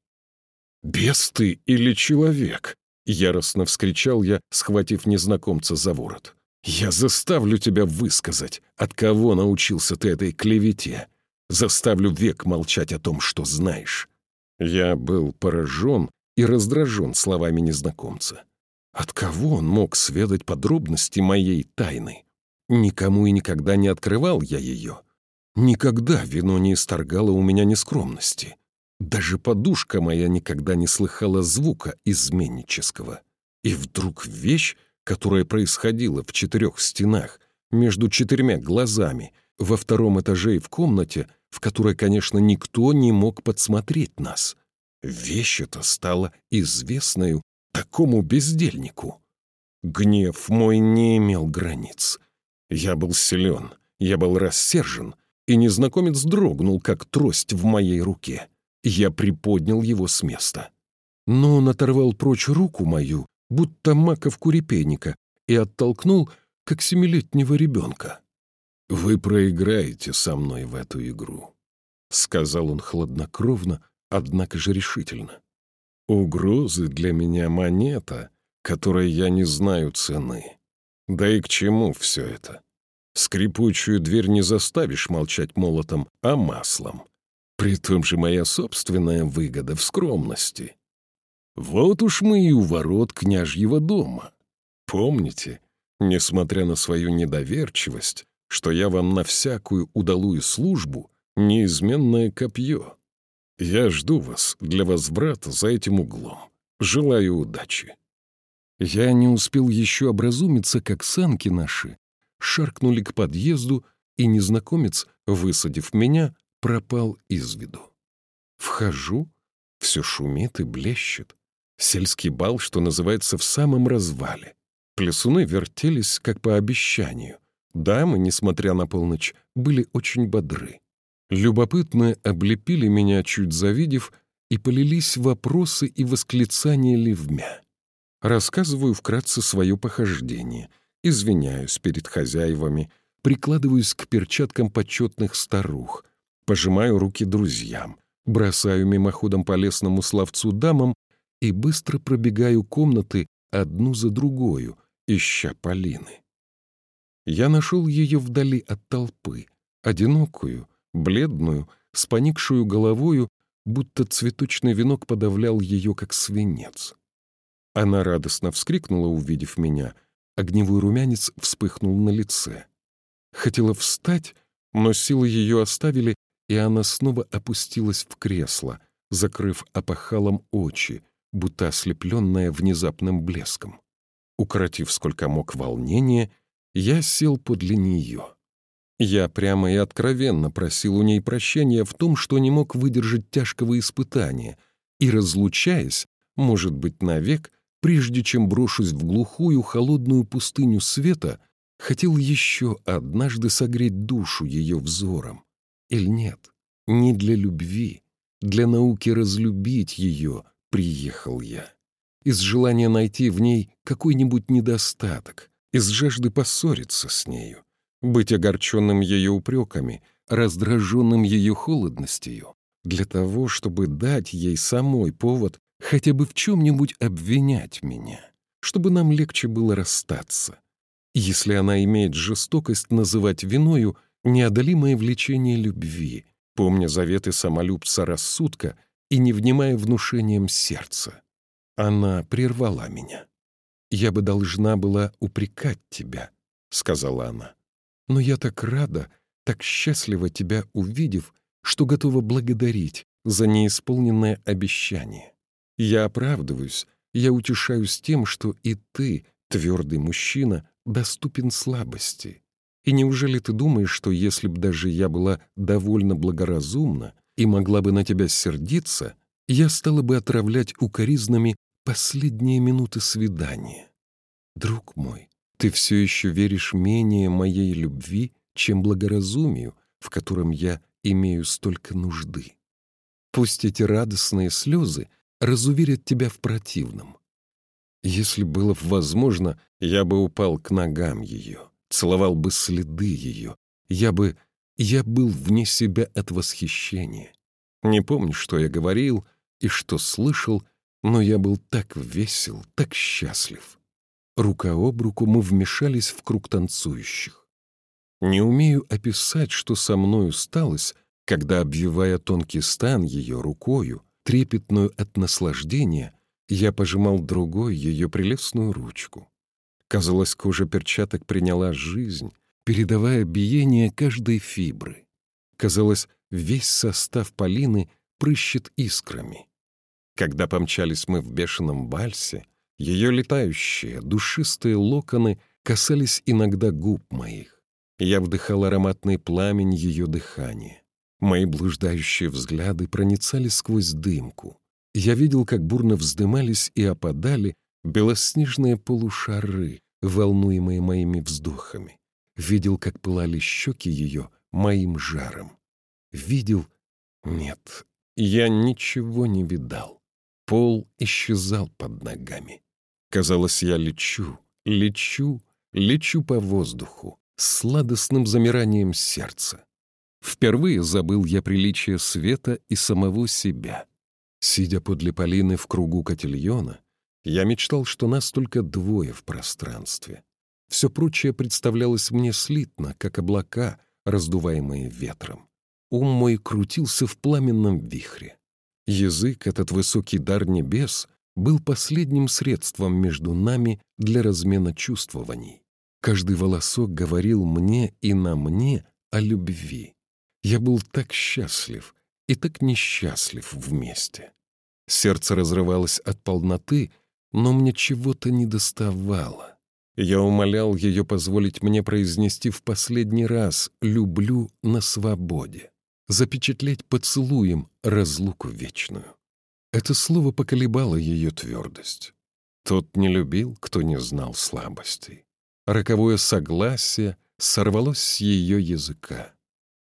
«Бес ты или человек?» Яростно вскричал я, схватив незнакомца за ворот. «Я заставлю тебя высказать, от кого научился ты этой клевете. Заставлю век молчать о том, что знаешь». Я был поражен и раздражен словами незнакомца. От кого он мог сведать подробности моей тайны? Никому и никогда не открывал я ее. Никогда вино не исторгало у меня нескромности. Даже подушка моя никогда не слыхала звука изменнического. И вдруг вещь, которая происходила в четырех стенах, между четырьмя глазами, во втором этаже и в комнате, в которой, конечно, никто не мог подсмотреть нас. Вещь эта стала известною такому бездельнику. Гнев мой не имел границ. Я был силен, я был рассержен, и незнакомец дрогнул, как трость в моей руке. Я приподнял его с места. Но он оторвал прочь руку мою, будто маковку репейника, и оттолкнул, как семилетнего ребенка. «Вы проиграете со мной в эту игру», — сказал он хладнокровно, однако же решительно. «Угрозы для меня монета, которой я не знаю цены. Да и к чему все это? Скрипучую дверь не заставишь молчать молотом, а маслом. При том же моя собственная выгода в скромности. Вот уж мы и у ворот княжьего дома. Помните, несмотря на свою недоверчивость, что я вам на всякую удалую службу неизменное копье. Я жду вас для возврата за этим углом. Желаю удачи. Я не успел еще образумиться, как санки наши шаркнули к подъезду, и незнакомец, высадив меня, пропал из виду. Вхожу, все шумит и блещет. Сельский бал, что называется, в самом развале. Плясуны вертелись, как по обещанию. Дамы, несмотря на полночь, были очень бодры. Любопытные облепили меня, чуть завидев, и полились вопросы и восклицания ливмя. Рассказываю вкратце свое похождение, извиняюсь перед хозяевами, прикладываюсь к перчаткам почетных старух — Пожимаю руки друзьям, бросаю мимоходом по лесному словцу дамам и быстро пробегаю комнаты одну за другою, ища Полины. Я нашел ее вдали от толпы, одинокую, бледную, с поникшую головою, будто цветочный венок подавлял ее, как свинец. Она радостно вскрикнула, увидев меня. Огневой румянец вспыхнул на лице. Хотела встать, но силы ее оставили, и она снова опустилась в кресло, закрыв опахалом очи, будто ослепленная внезапным блеском. Укоротив сколько мог волнение, я сел подле нее. Я прямо и откровенно просил у ней прощения в том, что не мог выдержать тяжкого испытания, и, разлучаясь, может быть, навек, прежде чем брошусь в глухую холодную пустыню света, хотел еще однажды согреть душу ее взором. Или нет, не для любви, для науки разлюбить ее приехал я. Из желания найти в ней какой-нибудь недостаток, из жажды поссориться с нею, быть огорченным ее упреками, раздраженным ее холодностью, для того, чтобы дать ей самой повод хотя бы в чем-нибудь обвинять меня, чтобы нам легче было расстаться. Если она имеет жестокость называть виною неодолимое влечение любви, помня заветы самолюбца рассудка и не внимая внушением сердца. Она прервала меня. «Я бы должна была упрекать тебя», — сказала она. «Но я так рада, так счастлива тебя увидев, что готова благодарить за неисполненное обещание. Я оправдываюсь, я утешаюсь тем, что и ты, твердый мужчина, доступен слабости. И неужели ты думаешь, что если б даже я была довольно благоразумна и могла бы на тебя сердиться, я стала бы отравлять укоризнами последние минуты свидания? Друг мой, ты все еще веришь менее моей любви, чем благоразумию, в котором я имею столько нужды. Пусть эти радостные слезы разуверят тебя в противном. Если было бы возможно, я бы упал к ногам ее, целовал бы следы ее, я бы... я был вне себя от восхищения. Не помню, что я говорил и что слышал, но я был так весел, так счастлив. Рука об руку мы вмешались в круг танцующих. Не умею описать, что со мною сталось, когда, обвивая тонкий стан ее рукою, трепетную от наслаждения, я пожимал другой ее прелестную ручку. Казалось, кожа перчаток приняла жизнь, передавая биение каждой фибры. Казалось, весь состав Полины прыщет искрами. Когда помчались мы в бешеном вальсе, ее летающие, душистые локоны касались иногда губ моих. Я вдыхал ароматный пламень ее дыхания. Мои блуждающие взгляды проницали сквозь дымку. Я видел, как бурно вздымались и опадали белоснежные полушары, волнуемые моими вздохами. Видел, как пылали щеки ее моим жаром. Видел... Нет, я ничего не видал. Пол исчезал под ногами. Казалось, я лечу, лечу, лечу по воздуху, с сладостным замиранием сердца. Впервые забыл я приличие света и самого себя. Сидя подле Полины в кругу котельона, я мечтал, что нас только двое в пространстве. Все прочее представлялось мне слитно, как облака, раздуваемые ветром. Ум мой крутился в пламенном вихре. Язык, этот высокий дар небес, был последним средством между нами для размена чувствований. Каждый волосок говорил мне и на мне о любви. Я был так счастлив и так несчастлив вместе. Сердце разрывалось от полноты, но мне чего-то не доставало. Я умолял ее позволить мне произнести в последний раз «люблю на свободе», запечатлеть поцелуем разлуку вечную. Это слово поколебало ее твердость. Тот не любил, кто не знал слабостей. Роковое согласие сорвалось с ее языка.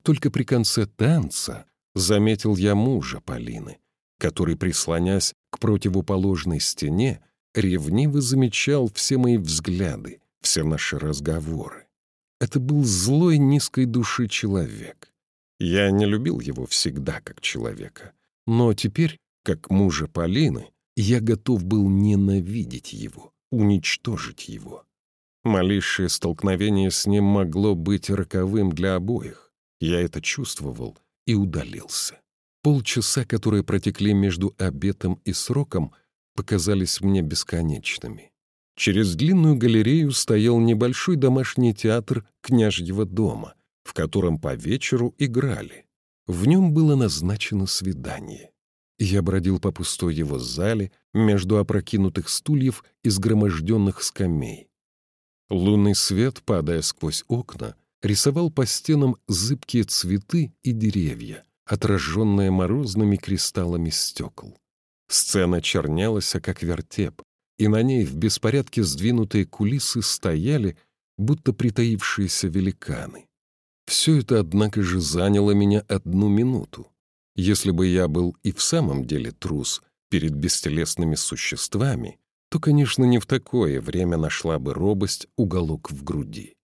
Только при конце танца заметил я мужа Полины, который, прислонясь к противоположной стене, ревниво замечал все мои взгляды, все наши разговоры. Это был злой низкой души человек. Я не любил его всегда как человека, но теперь, как мужа Полины, я готов был ненавидеть его, уничтожить его. Малейшее столкновение с ним могло быть роковым для обоих. Я это чувствовал и удалился. Полчаса, которые протекли между обетом и сроком, показались мне бесконечными. Через длинную галерею стоял небольшой домашний театр княжьего дома, в котором по вечеру играли. В нем было назначено свидание. Я бродил по пустой его зале между опрокинутых стульев и сгроможденных скамей. Лунный свет, падая сквозь окна, рисовал по стенам зыбкие цветы и деревья, отраженные морозными кристаллами стекол. Сцена чернялась, как вертеп, и на ней в беспорядке сдвинутые кулисы стояли, будто притаившиеся великаны. Все это, однако же, заняло меня одну минуту. Если бы я был и в самом деле трус перед бестелесными существами, то, конечно, не в такое время нашла бы робость уголок в груди.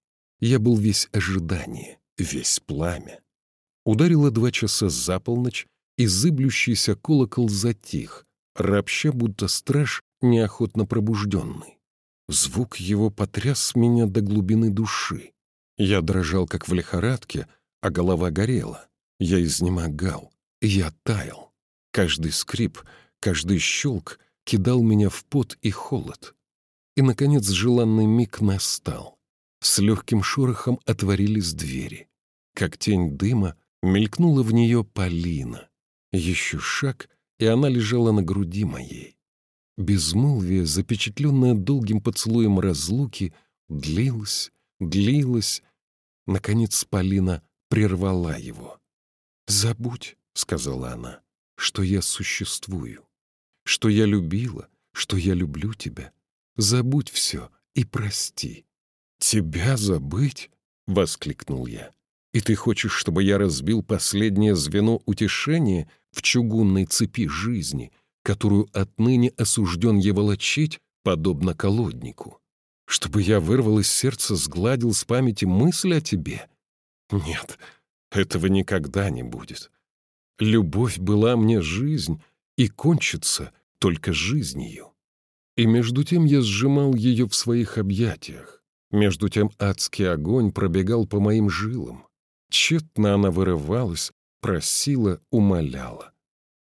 Я был весь ожидание, весь пламя. Ударило два часа за полночь, и зыблющийся колокол затих, ропща, будто страж неохотно пробужденный. Звук его потряс меня до глубины души. Я дрожал, как в лихорадке, а голова горела. Я изнемогал, я таял. Каждый скрип, каждый щелк кидал меня в пот и холод. И, наконец, желанный миг настал. С легким шорохом отворились двери. Как тень дыма мелькнула в нее Полина. Еще шаг, и она лежала на груди моей. Безмолвие, запечатленное долгим поцелуем разлуки, длилось, длилось. Наконец Полина прервала его. «Забудь», — сказала она, — «что я существую, что я любила, что я люблю тебя. Забудь все и прости». «Тебя забыть?» — воскликнул я. «И ты хочешь, чтобы я разбил последнее звено утешения в чугунной цепи жизни, которую отныне осужден я волочить, подобно колоднику? Чтобы я вырвал из сердца, сгладил с памяти мысль о тебе? Нет, этого никогда не будет. Любовь была мне жизнь, и кончится только жизнью. И между тем я сжимал ее в своих объятиях. Между тем адский огонь пробегал по моим жилам. Тщетно она вырывалась, просила, умоляла.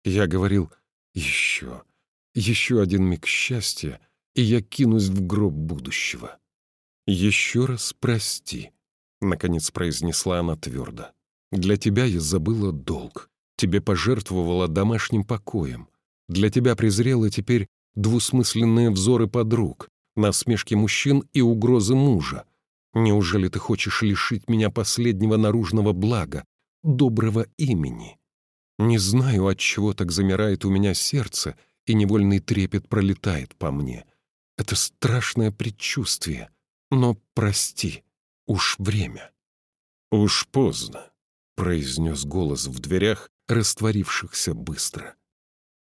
Я говорил «Еще, еще один миг счастья, и я кинусь в гроб будущего». «Еще раз прости», — наконец произнесла она твердо. «Для тебя я забыла долг, тебе пожертвовала домашним покоем, для тебя презрела теперь двусмысленные взоры подруг, насмешки мужчин и угрозы мужа. Неужели ты хочешь лишить меня последнего наружного блага, доброго имени? Не знаю, от чего так замирает у меня сердце, и невольный трепет пролетает по мне. Это страшное предчувствие. Но прости, уж время. Уж поздно, произнес голос в дверях, растворившихся быстро.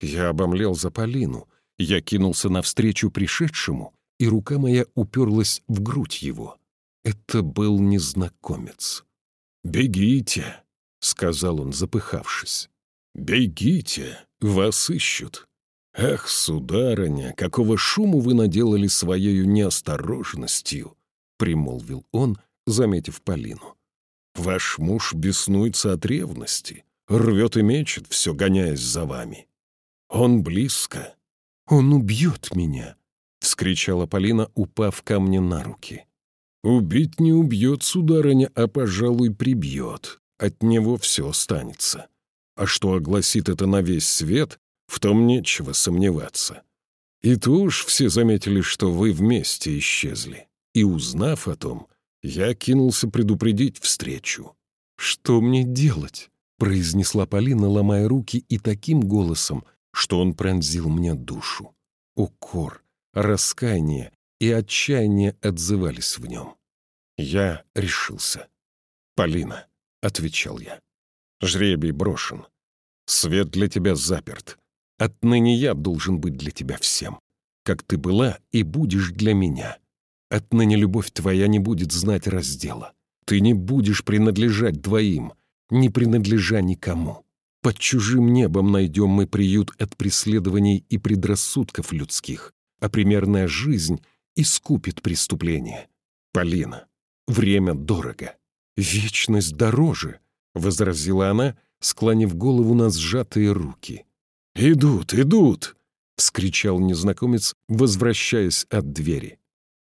Я обомлел за Полину. Я кинулся навстречу пришедшему, и рука моя уперлась в грудь его. Это был незнакомец. «Бегите!» — сказал он, запыхавшись. «Бегите! Вас ищут!» «Ах, сударыня, какого шуму вы наделали своею неосторожностью!» — примолвил он, заметив Полину. «Ваш муж беснуется от ревности, рвет и мечет, все гоняясь за вами. Он близко. Он убьет меня!» — вскричала Полина, упав ко мне на руки. «Убить не убьет, сударыня, а, пожалуй, прибьет. От него все останется. А что огласит это на весь свет, в том нечего сомневаться. И то уж все заметили, что вы вместе исчезли. И, узнав о том, я кинулся предупредить встречу. «Что мне делать?» — произнесла Полина, ломая руки и таким голосом, что он пронзил мне душу. Укор, раскаяние и отчаяние отзывались в нем. Я решился. «Полина», — отвечал я, — «жребий брошен. Свет для тебя заперт. Отныне я должен быть для тебя всем, как ты была и будешь для меня. Отныне любовь твоя не будет знать раздела. Ты не будешь принадлежать двоим, не принадлежа никому. Под чужим небом найдем мы приют от преследований и предрассудков людских а примерная жизнь искупит преступление. Полина, время дорого. Вечность дороже, — возразила она, склонив голову на сжатые руки. «Идут, идут!» — вскричал незнакомец, возвращаясь от двери.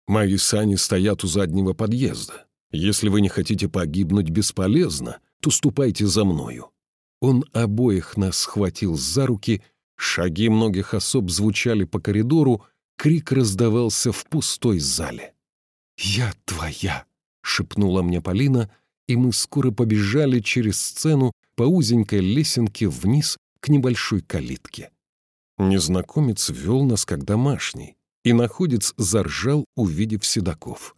«Мои сани стоят у заднего подъезда. Если вы не хотите погибнуть бесполезно, то ступайте за мною». Он обоих нас схватил за руки, шаги многих особ звучали по коридору, Крик раздавался в пустой зале. «Я твоя!» — шепнула мне Полина и мы скоро побежали через сцену по узенькой лесенке вниз к небольшой калитке. Незнакомец вел нас как домашний, и находец заржал, увидев седаков.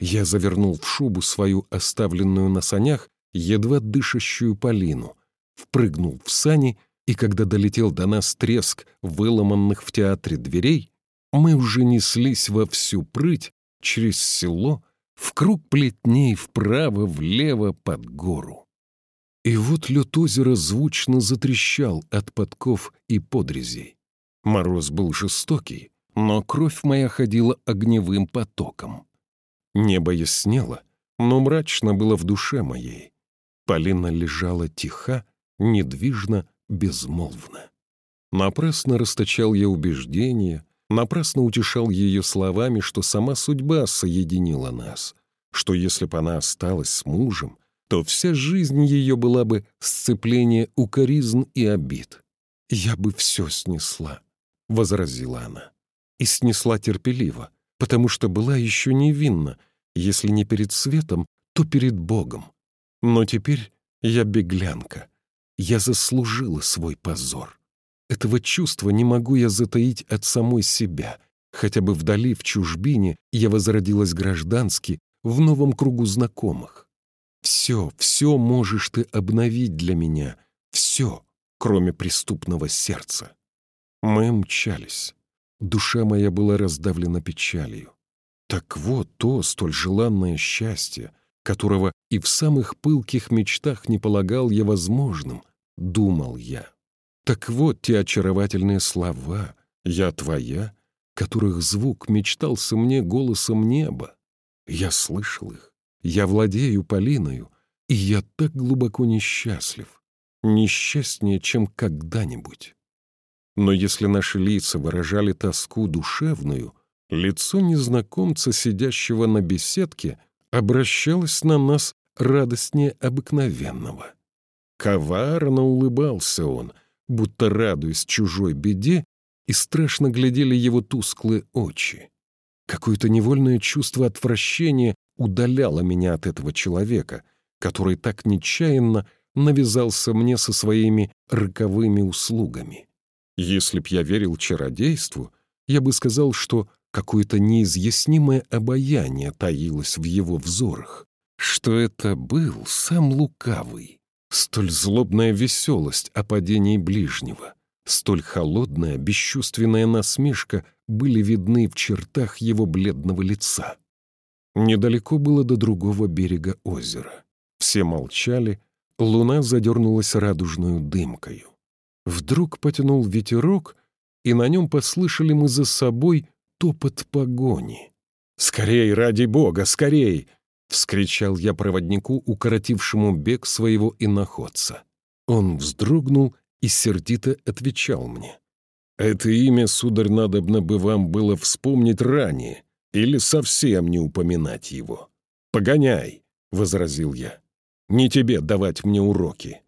Я завернул в шубу свою оставленную на санях, едва дышащую Полину, впрыгнул в сани, и когда долетел до нас треск выломанных в театре дверей, мы уже неслись во всю прыть через село, в круг плетней вправо, влево, под гору. И вот лед озера звучно затрещал от подков и подрезей. Мороз был жестокий, но кровь моя ходила огневым потоком. Небо яснело, но мрачно было в душе моей. Полина лежала тиха, недвижно, безмолвно. Напрасно расточал я убеждения, напрасно утешал ее словами, что сама судьба соединила нас, что если бы она осталась с мужем, то вся жизнь ее была бы сцепление укоризн и обид. «Я бы все снесла», — возразила она. И снесла терпеливо, потому что была еще невинна, если не перед светом, то перед Богом. Но теперь я беглянка. Я заслужила свой позор. Этого чувства не могу я затаить от самой себя. Хотя бы вдали, в чужбине, я возродилась граждански, в новом кругу знакомых. Все, все можешь ты обновить для меня. Все, кроме преступного сердца. Мы мчались. Душа моя была раздавлена печалью. Так вот то столь желанное счастье, которого и в самых пылких мечтах не полагал я возможным, думал я. Так вот те очаровательные слова «Я твоя», которых звук мечтался мне голосом неба. Я слышал их, я владею Полиною, и я так глубоко несчастлив, несчастнее, чем когда-нибудь. Но если наши лица выражали тоску душевную, лицо незнакомца, сидящего на беседке, обращалось на нас радостнее обыкновенного. Коварно улыбался он, будто радуясь чужой беде, и страшно глядели его тусклые очи. Какое-то невольное чувство отвращения удаляло меня от этого человека, который так нечаянно навязался мне со своими роковыми услугами. Если б я верил чародейству, я бы сказал, что какое-то неизъяснимое обаяние таилось в его взорах, что это был сам лукавый, столь злобная веселость о падении ближнего, столь холодная, бесчувственная насмешка были видны в чертах его бледного лица. Недалеко было до другого берега озера. Все молчали, луна задернулась радужную дымкою. Вдруг потянул ветерок, и на нем послышали мы за собой топот погони. «Скорей, ради бога, скорей!» — вскричал я проводнику, укоротившему бег своего иноходца. Он вздрогнул и сердито отвечал мне. «Это имя, сударь, надобно бы вам было вспомнить ранее или совсем не упоминать его. Погоняй!» — возразил я. «Не тебе давать мне уроки.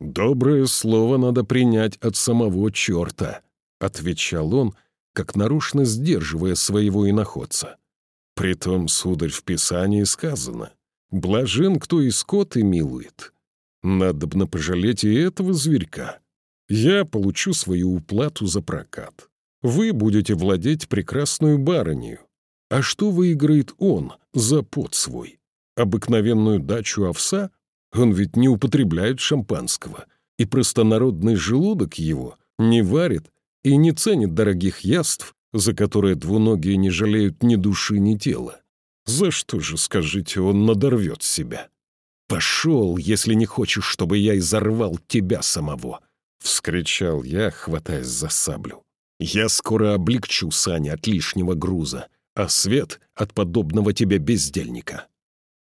«Доброе слово надо принять от самого черта», — отвечал он, как нарушно сдерживая своего иноходца. «Притом, сударь, в Писании сказано, блажен, кто и скот и милует. Надобно пожалеть и этого зверька. Я получу свою уплату за прокат. Вы будете владеть прекрасную барынью. А что выиграет он за пот свой? Обыкновенную дачу овса он ведь не употребляет шампанского, и простонародный желудок его не варит и не ценит дорогих яств, за которые двуногие не жалеют ни души, ни тела. За что же, скажите, он надорвет себя? «Пошел, если не хочешь, чтобы я изорвал тебя самого!» — вскричал я, хватаясь за саблю. «Я скоро облегчу Саня от лишнего груза, а свет — от подобного тебе бездельника».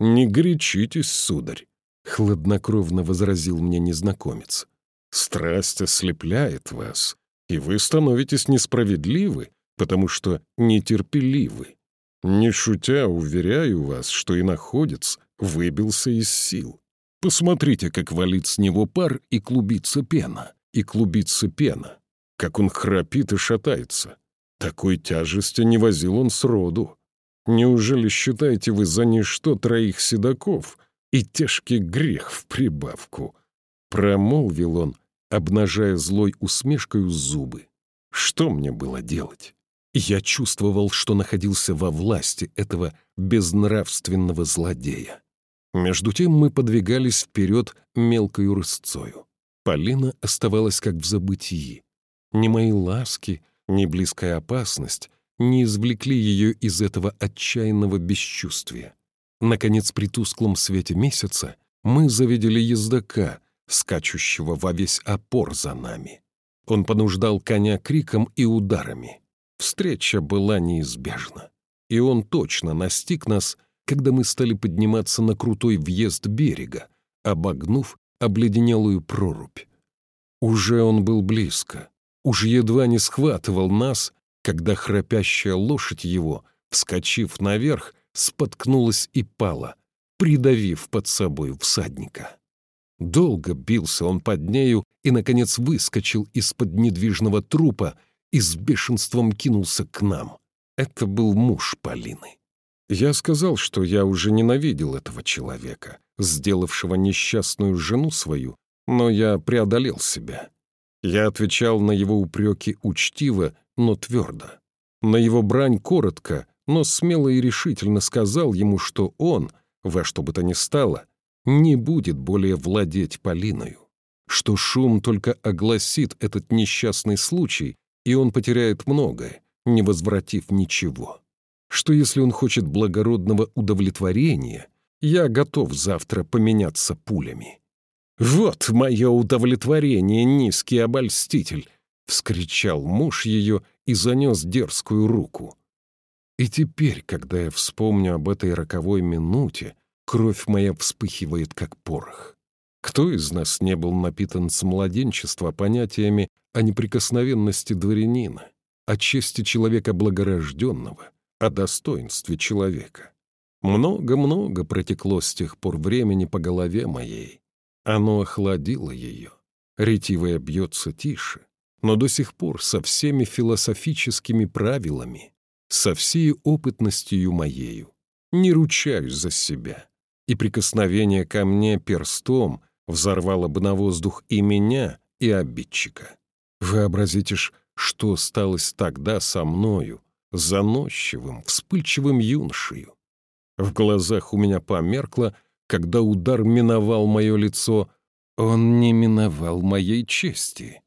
«Не горячитесь, сударь. — хладнокровно возразил мне незнакомец. «Страсть ослепляет вас, и вы становитесь несправедливы, потому что нетерпеливы. Не шутя, уверяю вас, что и находец выбился из сил. Посмотрите, как валит с него пар и клубится пена, и клубится пена, как он храпит и шатается. Такой тяжести не возил он сроду. Неужели считаете вы за ничто троих седаков, И тяжкий грех в прибавку. Промолвил он, обнажая злой усмешкой зубы. Что мне было делать? Я чувствовал, что находился во власти этого безнравственного злодея. Между тем мы подвигались вперед мелкою рысцою. Полина оставалась как в забытии. Ни мои ласки, ни близкая опасность не извлекли ее из этого отчаянного бесчувствия. Наконец, при тусклом свете месяца мы завидели ездока, скачущего во весь опор за нами. Он понуждал коня криком и ударами. Встреча была неизбежна. И он точно настиг нас, когда мы стали подниматься на крутой въезд берега, обогнув обледенелую прорубь. Уже он был близко, уж едва не схватывал нас, когда храпящая лошадь его, вскочив наверх, споткнулась и пала, придавив под собой всадника. Долго бился он под нею и, наконец, выскочил из-под недвижного трупа и с бешенством кинулся к нам. Это был муж Полины. Я сказал, что я уже ненавидел этого человека, сделавшего несчастную жену свою, но я преодолел себя. Я отвечал на его упреки учтиво, но твердо. На его брань коротко, но смело и решительно сказал ему, что он, во что бы то ни стало, не будет более владеть Полиною, что шум только огласит этот несчастный случай, и он потеряет многое, не возвратив ничего. Что если он хочет благородного удовлетворения, я готов завтра поменяться пулями. «Вот мое удовлетворение, низкий обольститель!» — вскричал муж ее и занес дерзкую руку. И теперь, когда я вспомню об этой роковой минуте, Кровь моя вспыхивает, как порох. Кто из нас не был напитан с младенчества понятиями о неприкосновенности дворянина, о чести человека благорожденного, о достоинстве человека? Много-много протекло с тех пор времени по голове моей. Оно охладило ее. Ретивая бьется тише, но до сих пор со всеми философическими правилами, со всей опытностью моею, не ручаюсь за себя и прикосновение ко мне перстом взорвало бы на воздух и меня, и обидчика. Вообразите ж, что сталось тогда со мною, заносчивым, вспыльчивым юношею. В глазах у меня померкло, когда удар миновал мое лицо, он не миновал моей чести.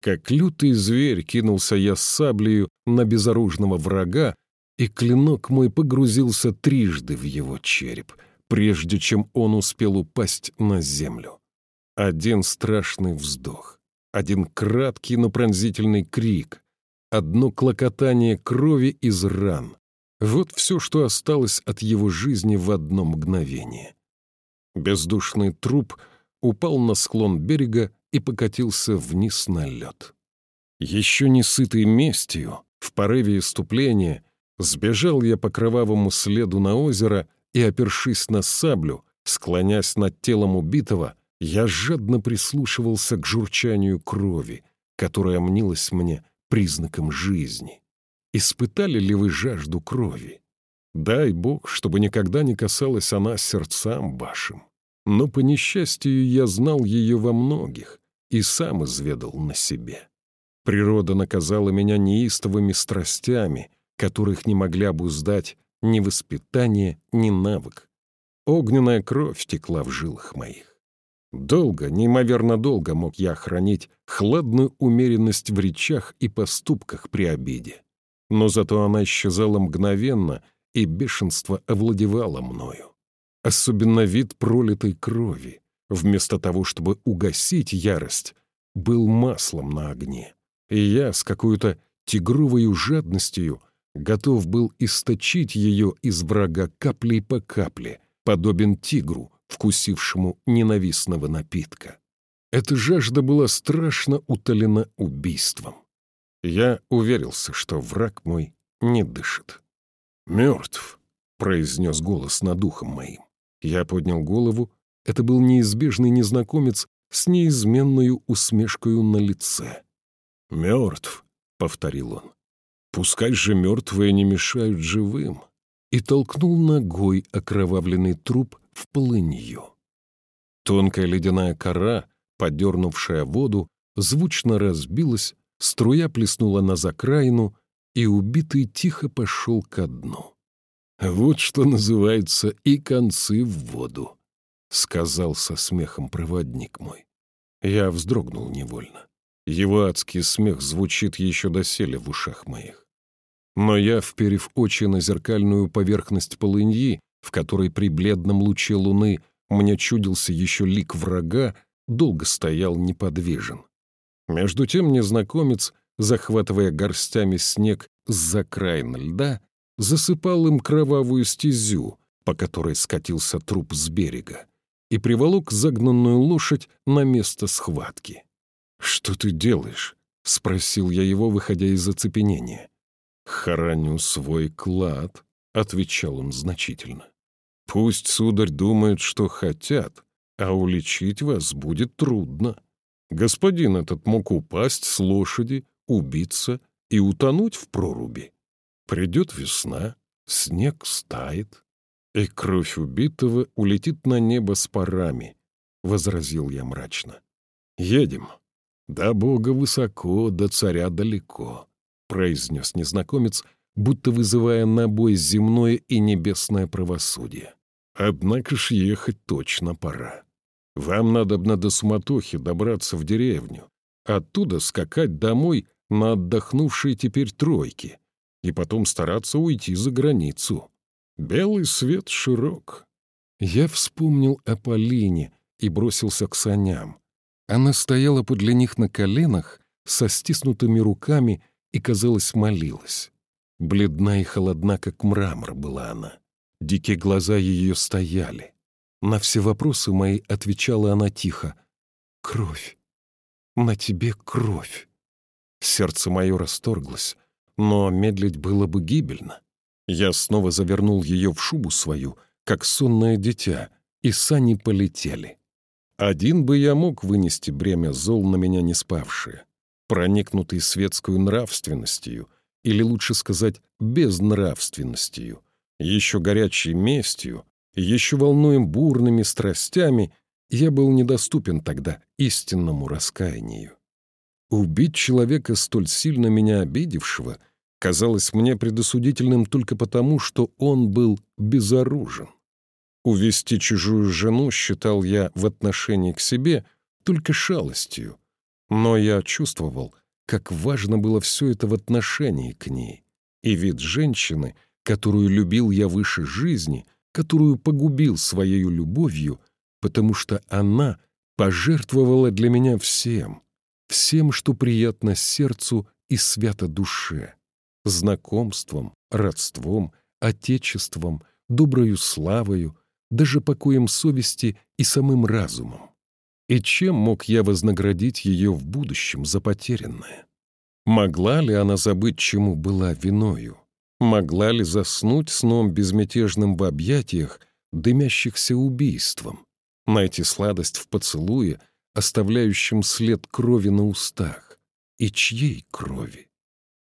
Как лютый зверь кинулся я с саблею на безоружного врага, и клинок мой погрузился трижды в его череп — прежде чем он успел упасть на землю. Один страшный вздох, один краткий, но пронзительный крик, одно клокотание крови из ран. Вот все, что осталось от его жизни в одно мгновение. Бездушный труп упал на склон берега и покатился вниз на лед. Еще не сытый местью, в порыве иступления, сбежал я по кровавому следу на озеро и, опершись на саблю, склонясь над телом убитого, я жадно прислушивался к журчанию крови, которая мнилась мне признаком жизни. Испытали ли вы жажду крови? Дай Бог, чтобы никогда не касалась она сердцам вашим. Но, по несчастью, я знал ее во многих и сам изведал на себе. Природа наказала меня неистовыми страстями, которых не могли обуздать ни воспитание, ни навык. Огненная кровь текла в жилах моих. Долго, неимоверно долго мог я хранить хладную умеренность в речах и поступках при обиде. Но зато она исчезала мгновенно, и бешенство овладевало мною. Особенно вид пролитой крови, вместо того, чтобы угасить ярость, был маслом на огне. И я с какой-то тигровой жадностью готов был источить ее из врага каплей по капле, подобен тигру, вкусившему ненавистного напитка. Эта жажда была страшно утолена убийством. Я уверился, что враг мой не дышит. «Мертв», — произнес голос над ухом моим. Я поднял голову. Это был неизбежный незнакомец с неизменной усмешкой на лице. «Мертв», — повторил он. Пускай же мертвые не мешают живым. И толкнул ногой окровавленный труп в полынью. Тонкая ледяная кора, подернувшая воду, звучно разбилась, струя плеснула на закраину, и убитый тихо пошел ко дну. «Вот что называется и концы в воду», — сказал со смехом проводник мой. Я вздрогнул невольно. Его адский смех звучит еще доселе в ушах моих. Но я, вперев очи на зеркальную поверхность полыньи, в которой при бледном луче луны мне чудился еще лик врага, долго стоял неподвижен. Между тем незнакомец, захватывая горстями снег с закраин льда, засыпал им кровавую стезю, по которой скатился труп с берега, и приволок загнанную лошадь на место схватки. «Что ты делаешь?» — спросил я его, выходя из оцепенения. «Хороню свой клад», — отвечал он значительно. «Пусть, сударь, думает, что хотят, а уличить вас будет трудно. Господин этот мог упасть с лошади, убиться и утонуть в проруби. Придет весна, снег стает, и кровь убитого улетит на небо с парами, — возразил я мрачно. Едем. До Бога высоко, до царя далеко, — произнес незнакомец, будто вызывая на бой земное и небесное правосудие. Однако ж ехать точно пора. Вам надо б до суматохи добраться в деревню, оттуда скакать домой на отдохнувшие теперь тройки, и потом стараться уйти за границу. Белый свет широк. Я вспомнил о Полине и бросился к саням. Она стояла подле них на коленах, со стиснутыми руками и, казалось, молилась. Бледна и холодна, как мрамор была она. Дикие глаза ее стояли. На все вопросы мои отвечала она тихо. «Кровь. На тебе кровь». Сердце мое расторглось но медлить было бы гибельно. Я снова завернул ее в шубу свою, как сонное дитя, и сани полетели. Один бы я мог вынести бремя зол на меня не спавшие, проникнутый светскую нравственностью, или лучше сказать, безнравственностью, еще горячей местью, еще волнуем бурными страстями, я был недоступен тогда истинному раскаянию. Убить человека, столь сильно меня обидевшего, казалось мне предосудительным только потому, что он был безоружен. Увести чужую жену считал я в отношении к себе только шалостью, но я чувствовал, как важно было все это в отношении к ней, и вид женщины, которую любил я выше жизни, которую погубил своей любовью, потому что она пожертвовала для меня всем, всем, что приятно сердцу и свято душе знакомством, родством, отечеством, доброю славою, даже покоем совести и самым разумом. И чем мог я вознаградить ее в будущем за потерянное? Могла ли она забыть, чему была виною? Могла ли заснуть сном безмятежным в объятиях, дымящихся убийством? Найти сладость в поцелуе, оставляющем след крови на устах? И чьей крови?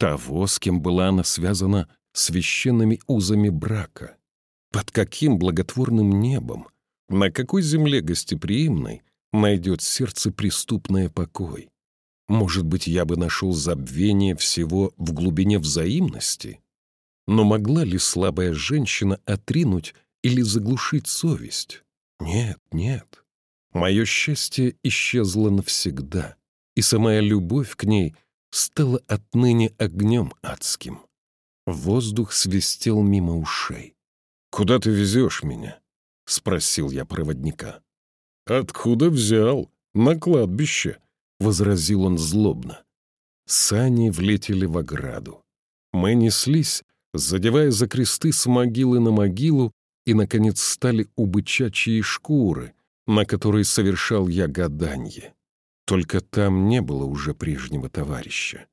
того, с кем была она связана священными узами брака. Под каким благотворным небом, на какой земле гостеприимной найдет сердце преступное покой? Может быть, я бы нашел забвение всего в глубине взаимности? Но могла ли слабая женщина отринуть или заглушить совесть? Нет, нет. Мое счастье исчезло навсегда, и самая любовь к ней — стало отныне огнем адским. Воздух свистел мимо ушей. «Куда ты везешь меня?» — спросил я проводника. «Откуда взял? На кладбище», — возразил он злобно. Сани влетели в ограду. Мы неслись, задевая за кресты с могилы на могилу, и, наконец, стали у бычачьей шкуры, на которой совершал я гаданье. Только там не было уже прежнего товарища.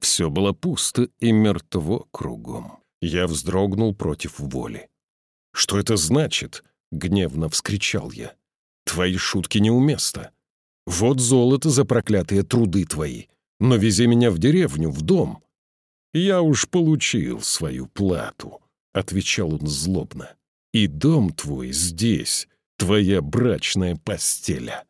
Все было пусто и мертво кругом. Я вздрогнул против воли. «Что это значит?» — гневно вскричал я. «Твои шутки неуместно. Вот золото за проклятые труды твои, но вези меня в деревню, в дом». «Я уж получил свою плату», — отвечал он злобно. И дом твой здесь, твоя брачная постеля».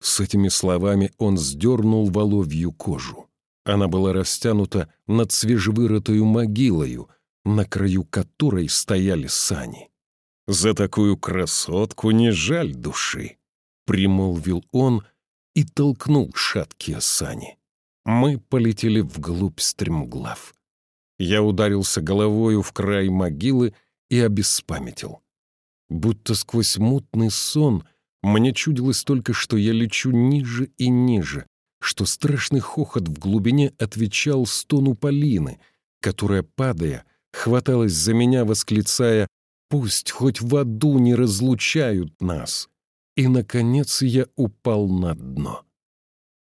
С этими словами он сдернул воловью кожу. Она была растянута над свежевырытою могилою, на краю которой стояли сани. «За такую красотку не жаль души», — примолвил он и толкнул шаткие сани. Мы полетели вглубь стремглав. Я ударился головою в край могилы и обеспамятил. Будто сквозь мутный сон мне чудилось только, что я лечу ниже и ниже, что страшный хохот в глубине отвечал стону Полины, которая, падая, хваталась за меня, восклицая «Пусть хоть в аду не разлучают нас!» И, наконец, я упал на дно.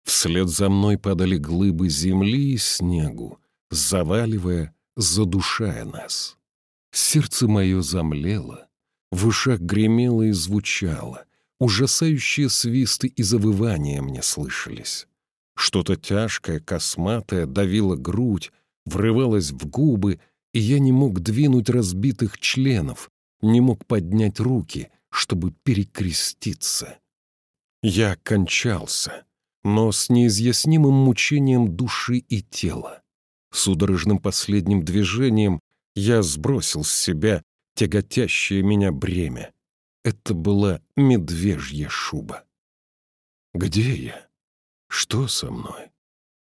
Вслед за мной падали глыбы земли и снегу, заваливая, задушая нас. Сердце мое замлело, в ушах гремело и звучало, ужасающие свисты и завывания мне слышались. Что-то тяжкое, косматое давило грудь, врывалось в губы, и я не мог двинуть разбитых членов, не мог поднять руки, чтобы перекреститься. Я кончался, но с неизъяснимым мучением души и тела. Судорожным последним движением я сбросил с себя тяготящее меня бремя. Это была медвежья шуба. Где я? Что со мной?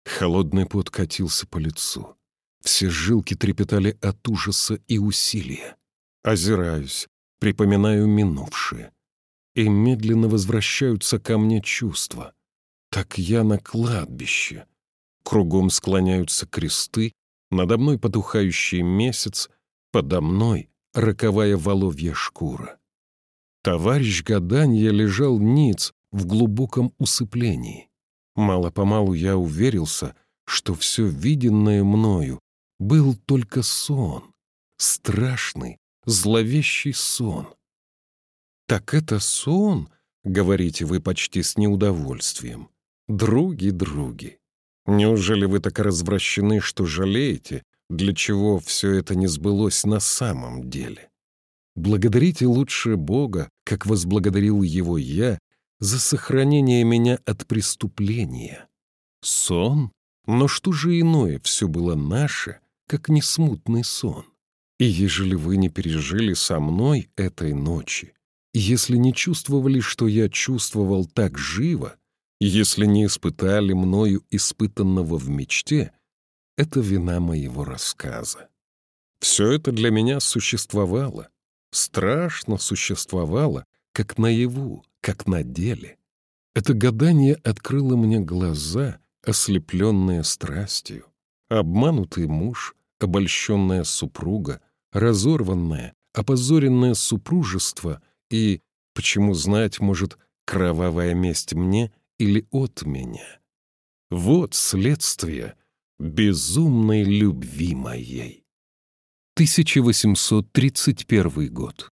Холодный пот катился по лицу. Все жилки трепетали от ужаса и усилия. Озираюсь, припоминаю минувшее. И медленно возвращаются ко мне чувства. Так я на кладбище. Кругом склоняются кресты, надо мной потухающий месяц, подо мной роковая воловья шкура. Товарищ гаданья лежал ниц в глубоком усыплении. Мало-помалу я уверился, что все виденное мною был только сон, страшный, зловещий сон. «Так это сон?» — говорите вы почти с неудовольствием. «Други, други, неужели вы так развращены, что жалеете, для чего все это не сбылось на самом деле? Благодарите лучше Бога, как возблагодарил Его я, за сохранение меня от преступления. Сон? Но что же иное все было наше, как не смутный сон? И ежели вы не пережили со мной этой ночи, если не чувствовали, что я чувствовал так живо, если не испытали мною испытанного в мечте, это вина моего рассказа. Все это для меня существовало, страшно существовало, как наяву, как на деле. Это гадание открыло мне глаза, ослепленные страстью. Обманутый муж, обольщенная супруга, разорванное, опозоренное супружество и, почему знать, может, кровавая месть мне или от меня. Вот следствие безумной любви моей. 1831 год.